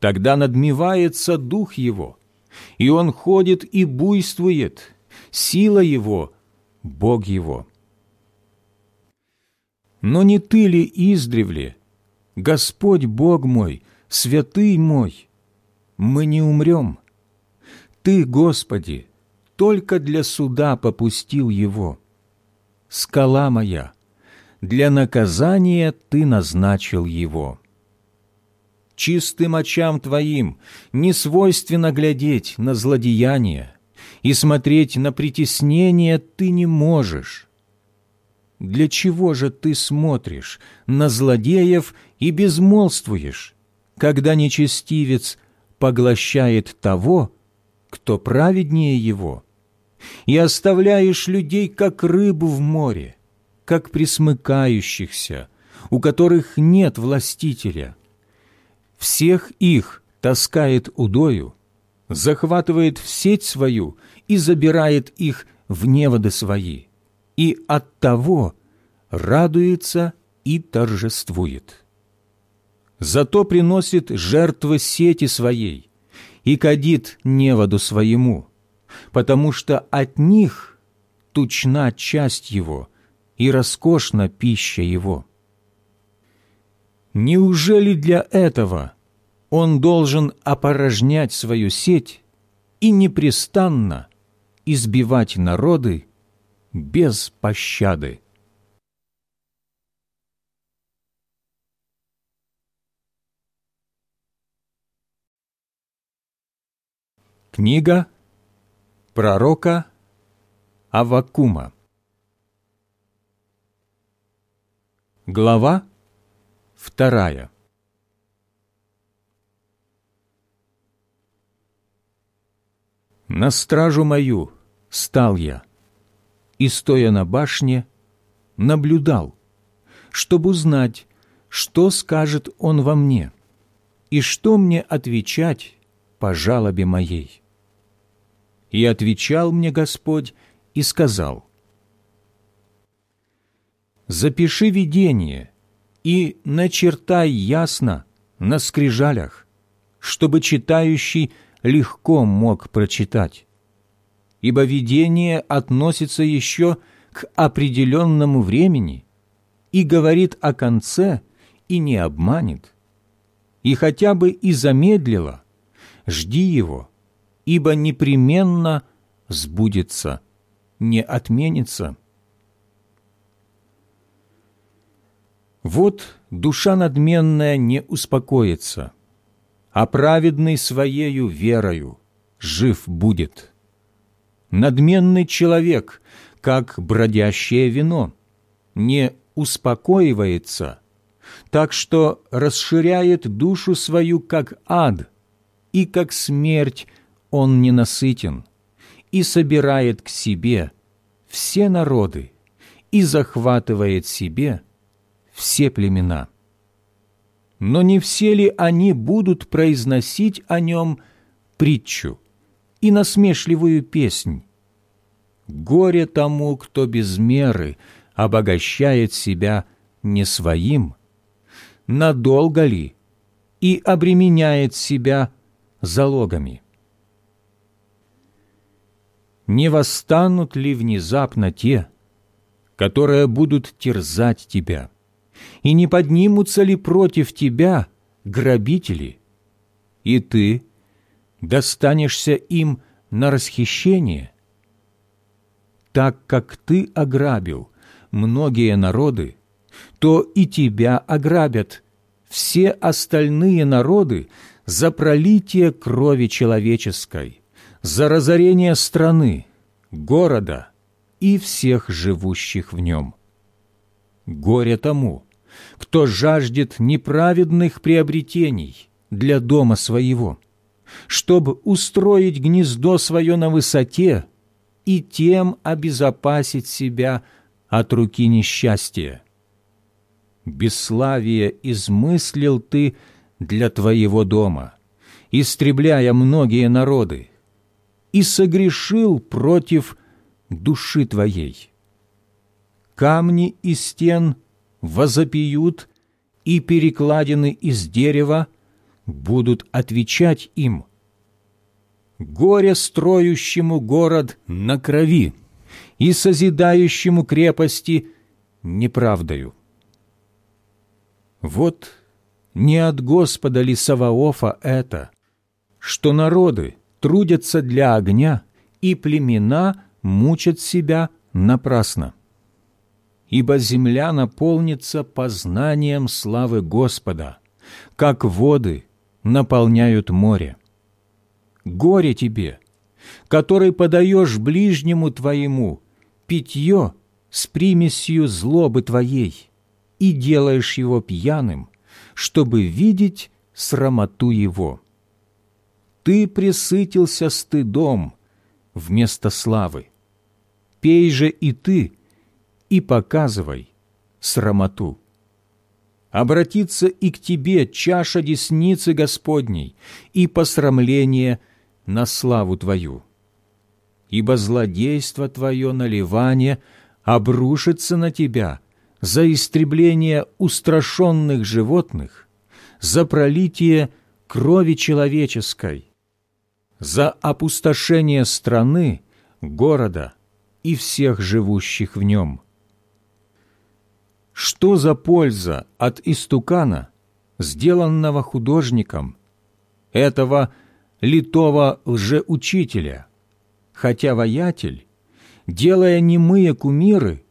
Тогда надмевается дух его, и он ходит и буйствует, сила его — Бог его. Но не ты ли издревле, Господь Бог мой, святый мой, мы не умрем. Ты, Господи, только для суда попустил его. Скала моя, для наказания Ты назначил его. Чистым очам Твоим не свойственно глядеть на злодеяния, и смотреть на притеснение Ты не можешь для чего же ты смотришь на злодеев и безмолвствуешь, когда нечестивец поглощает того, кто праведнее его, и оставляешь людей, как рыбу в море, как присмыкающихся, у которых нет властителя. Всех их таскает удою, захватывает в сеть свою и забирает их в неводы свои и от того радуется и торжествует. Зато приносит жертвы сети своей и кадит неводу своему, потому что от них тучна часть его и роскошна пища его. Неужели для этого он должен опорожнять свою сеть и непрестанно избивать народы без пощады. Книга пророка Авакума Глава вторая На стражу мою стал я – и, стоя на башне, наблюдал, чтобы узнать, что скажет он во мне и что мне отвечать по жалобе моей. И отвечал мне Господь и сказал, «Запиши видение и начертай ясно на скрижалях, чтобы читающий легко мог прочитать ибо видение относится еще к определенному времени и говорит о конце и не обманет. И хотя бы и замедлило, жди его, ибо непременно сбудется, не отменится. Вот душа надменная не успокоится, а праведный своею верою жив будет» надменный человек, как бродящее вино, не успокоивается, так что расширяет душу свою, как ад, и как смерть он ненасытен, и собирает к себе все народы, и захватывает себе все племена. Но не все ли они будут произносить о нем притчу? и насмешливую песнь. Горе тому, кто без меры обогащает себя не своим, надолго ли и обременяет себя залогами. Не восстанут ли внезапно те, которые будут терзать тебя, и не поднимутся ли против тебя грабители, и ты – достанешься им на расхищение, так как ты ограбил многие народы, то и тебя ограбят все остальные народы за пролитие крови человеческой, за разорение страны, города и всех живущих в нем. Горе тому, кто жаждет неправедных приобретений для дома своего, чтобы устроить гнездо свое на высоте и тем обезопасить себя от руки несчастья. Бесславие измыслил ты для твоего дома, истребляя многие народы, и согрешил против души твоей. Камни и стен возопьют, и перекладины из дерева будут отвечать им. Горе строящему город на крови и созидающему крепости неправдою. Вот не от Господа ли Саваофа это, что народы трудятся для огня, и племена мучат себя напрасно ибо земля наполнится познанием славы Господа, как воды наполняют море. Горе тебе, который подаешь ближнему твоему питье с примесью злобы твоей и делаешь его пьяным, чтобы видеть срамоту его. Ты присытился стыдом вместо славы. Пей же и ты – и показывай срамоту. Обратиться и к тебе чаша десницы Господней и посрамление на славу Твою. Ибо злодейство Твое наливание обрушится на Тебя за истребление устрашенных животных, за пролитие крови человеческой, за опустошение страны, города и всех живущих в нем – что за польза от истукана, сделанного художником, этого литого лжеучителя, хотя воятель, делая немые кумиры,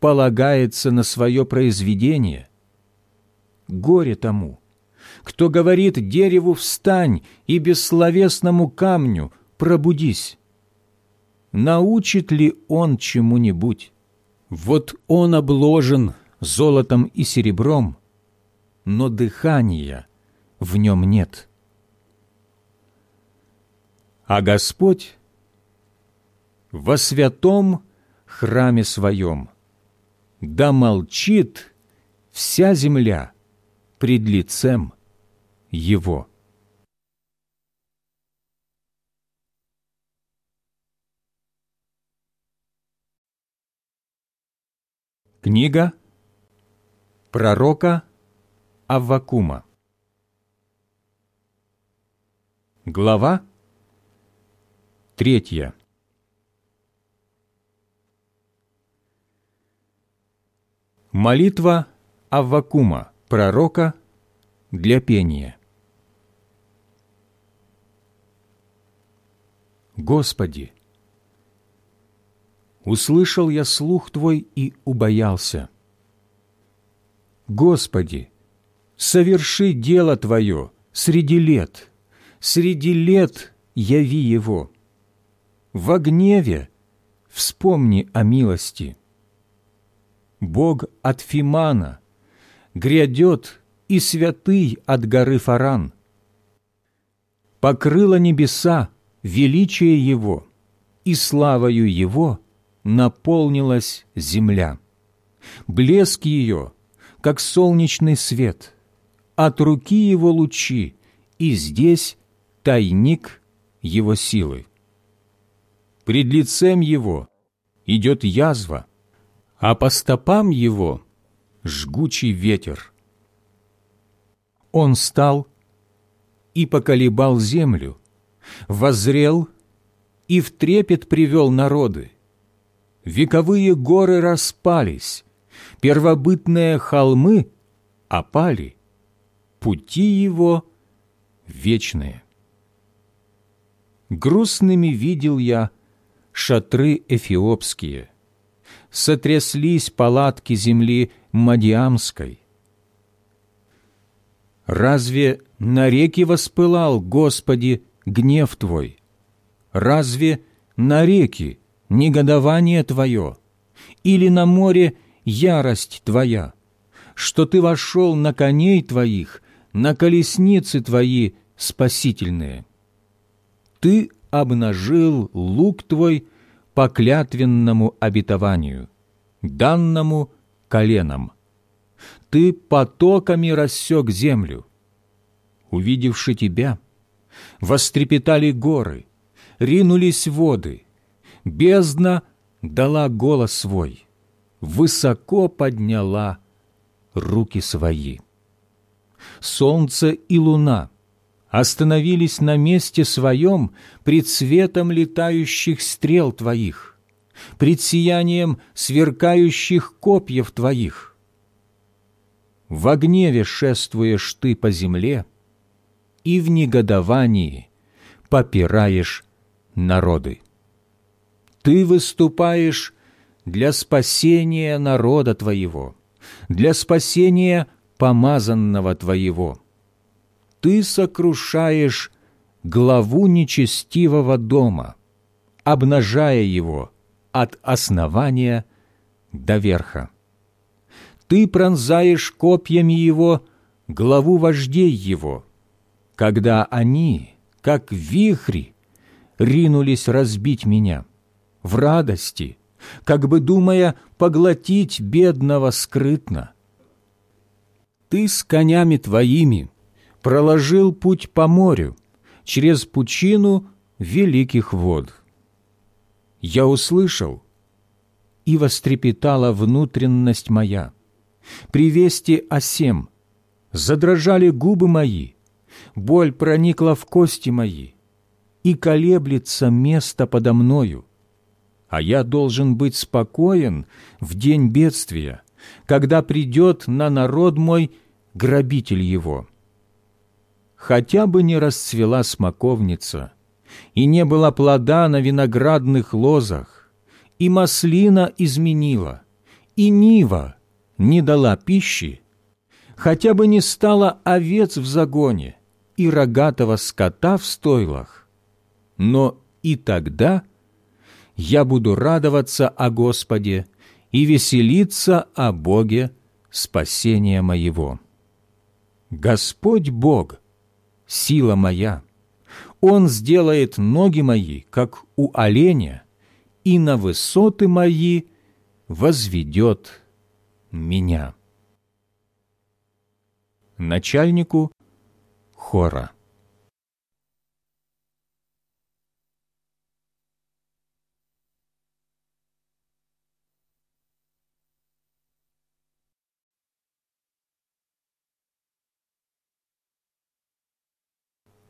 полагается на свое произведение? Горе тому, кто говорит дереву «встань» и бессловесному камню «пробудись». Научит ли он чему-нибудь? Вот он обложен золотом и серебром, но дыхания в нем нет. А Господь во святом храме своем, да молчит вся земля пред лицем Его. Книга Пророка Аввакума Глава третья Молитва Аввакума, пророка, для пения. Господи, услышал я слух Твой и убоялся – Господи, соверши дело Твое среди лет, среди лет яви его. Во гневе вспомни о милости. Бог от Фимана грядет и святый от горы Фаран. Покрыло небеса величие Его, и славою Его наполнилась земля. Блеск Ее как солнечный свет, от руки его лучи, и здесь тайник его силы. Пред лицем его идет язва, а по стопам его жгучий ветер. Он стал и поколебал землю, возрел и в трепет привел народы. Вековые горы распались, первобытные холмы опали, пути его вечные. Грустными видел я шатры эфиопские, сотряслись палатки земли Мадиамской. Разве на реки воспылал, Господи, гнев Твой? Разве на реки негодование Твое? Или на море ярость Твоя? Что Ты вошел на коней Твоих, на колесницы Твои спасительные? Ты обнажил лук Твой по клятвенному обетованию, данному коленам. Ты потоками рассек землю. Увидевши Тебя, вострепетали горы, ринулись воды, бездна дала голос свой, высоко подняла руки свои. Солнце и луна остановились на месте своем пред светом летающих стрел Твоих, пред сиянием сверкающих копьев Твоих. В гневе шествуешь Ты по земле, и в негодовании попираешь народы. Ты выступаешь для спасения народа Твоего, для спасения помазанного Твоего. Ты сокрушаешь главу нечестивого дома, обнажая его от основания до верха. Ты пронзаешь копьями его главу вождей его, когда они, как вихри, ринулись разбить меня в радости, как бы думая поглотить бедного скрытно. Ты с конями твоими проложил путь по морю, через пучину великих вод. Я услышал, и вострепетала внутренность моя. При вести о сем задрожали губы мои, боль проникла в кости мои, и колеблется место подо мною. А я должен быть спокоен в день бедствия, когда придет на народ мой грабитель его. Хотя бы не расцвела смоковница, и не было плода на виноградных лозах, и маслина изменила, и нива не дала пищи, хотя бы не стало овец в загоне и рогатого скота в стойлах, но и тогда я буду радоваться о Господе и веселиться о Боге спасения моего. Господь Бог, сила моя, Он сделает ноги мои, как у оленя, и на высоты мои возведет меня. Начальнику хора.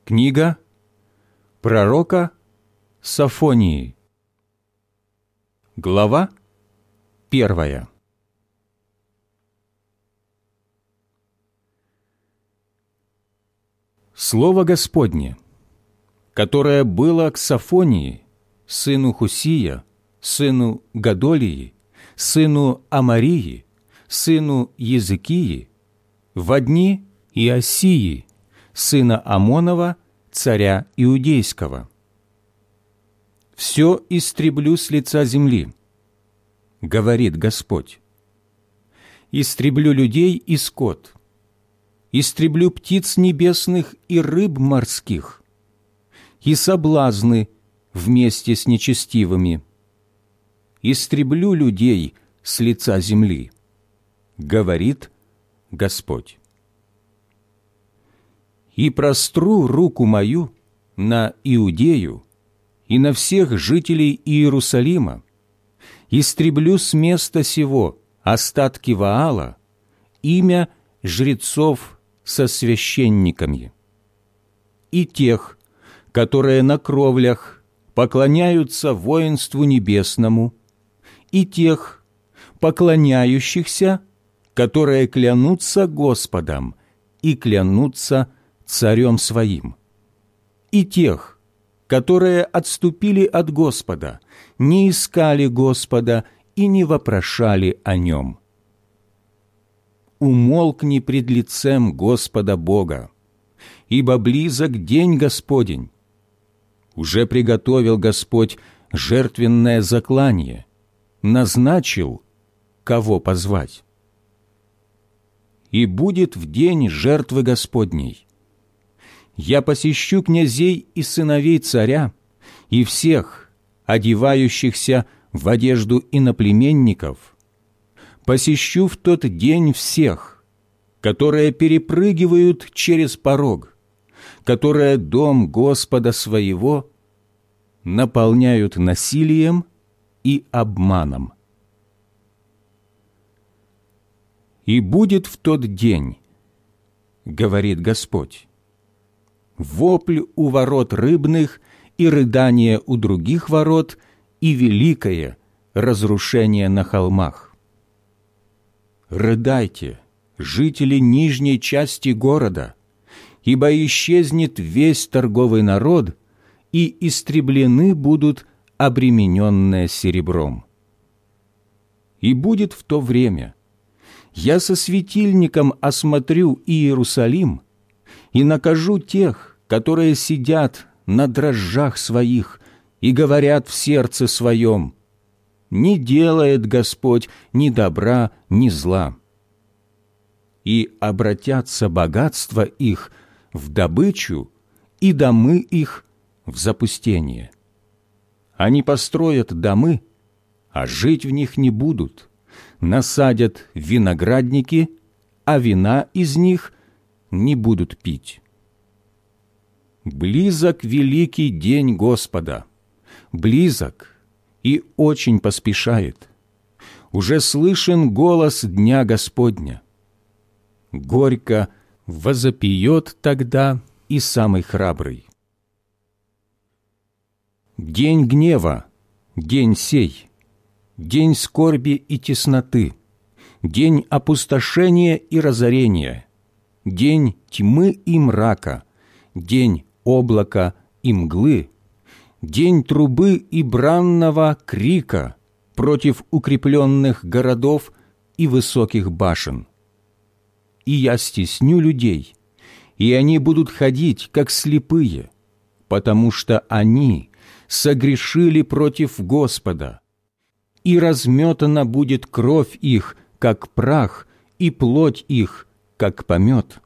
Книга пророка Сафонии. Глава первая. Слово Господне, которое было к Сафонии, сыну Хусия, сыну Гадолии, сыну Амарии, сыну Языкии, в дни Иосии, сына Амонова, царя Иудейского. «Все истреблю с лица земли, — говорит Господь. Истреблю людей и скот, истреблю птиц небесных и рыб морских, и соблазны вместе с нечестивыми. Истреблю людей с лица земли, — говорит Господь и простру руку мою на Иудею и на всех жителей Иерусалима, истреблю с места сего остатки Ваала, имя жрецов со священниками, и тех, которые на кровлях поклоняются воинству небесному, и тех, поклоняющихся, которые клянутся Господом и клянутся царем своим, и тех, которые отступили от Господа, не искали Господа и не вопрошали о Нем. Умолкни пред лицем Господа Бога, ибо близок день Господень. Уже приготовил Господь жертвенное заклание, назначил, кого позвать. И будет в день жертвы Господней. Я посещу князей и сыновей царя и всех, одевающихся в одежду иноплеменников, посещу в тот день всех, которые перепрыгивают через порог, которые дом Господа своего наполняют насилием и обманом. «И будет в тот день, — говорит Господь, — вопль у ворот рыбных и рыдание у других ворот и великое разрушение на холмах. Рыдайте, жители нижней части города, ибо исчезнет весь торговый народ, и истреблены будут обремененные серебром. И будет в то время, я со светильником осмотрю Иерусалим и накажу тех, которые сидят на дрожжах своих и говорят в сердце своем, «Не делает Господь ни добра, ни зла». И обратятся богатства их в добычу и домы их в запустение. Они построят домы, а жить в них не будут, насадят виноградники, а вина из них не будут пить. Близок великий день Господа, близок и очень поспешает. Уже слышен голос Дня Господня. Горько возопьет тогда и самый храбрый. День гнева, день сей, день скорби и тесноты, день опустошения и разорения, день тьмы и мрака, день облака и мглы, день трубы и бранного крика против укрепленных городов и высоких башен. И я стесню людей, и они будут ходить, как слепые, потому что они согрешили против Господа, и разметана будет кровь их, как прах, и плоть их, как помет.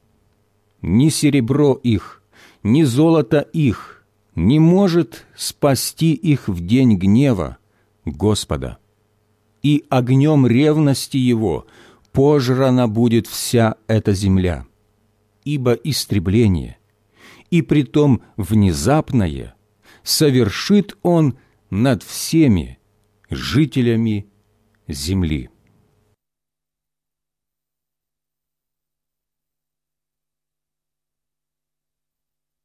Ни серебро их, ни золото их не может спасти их в день гнева Господа. И огнем ревности Его пожрана будет вся эта земля, ибо истребление, и притом внезапное, совершит Он над всеми жителями земли.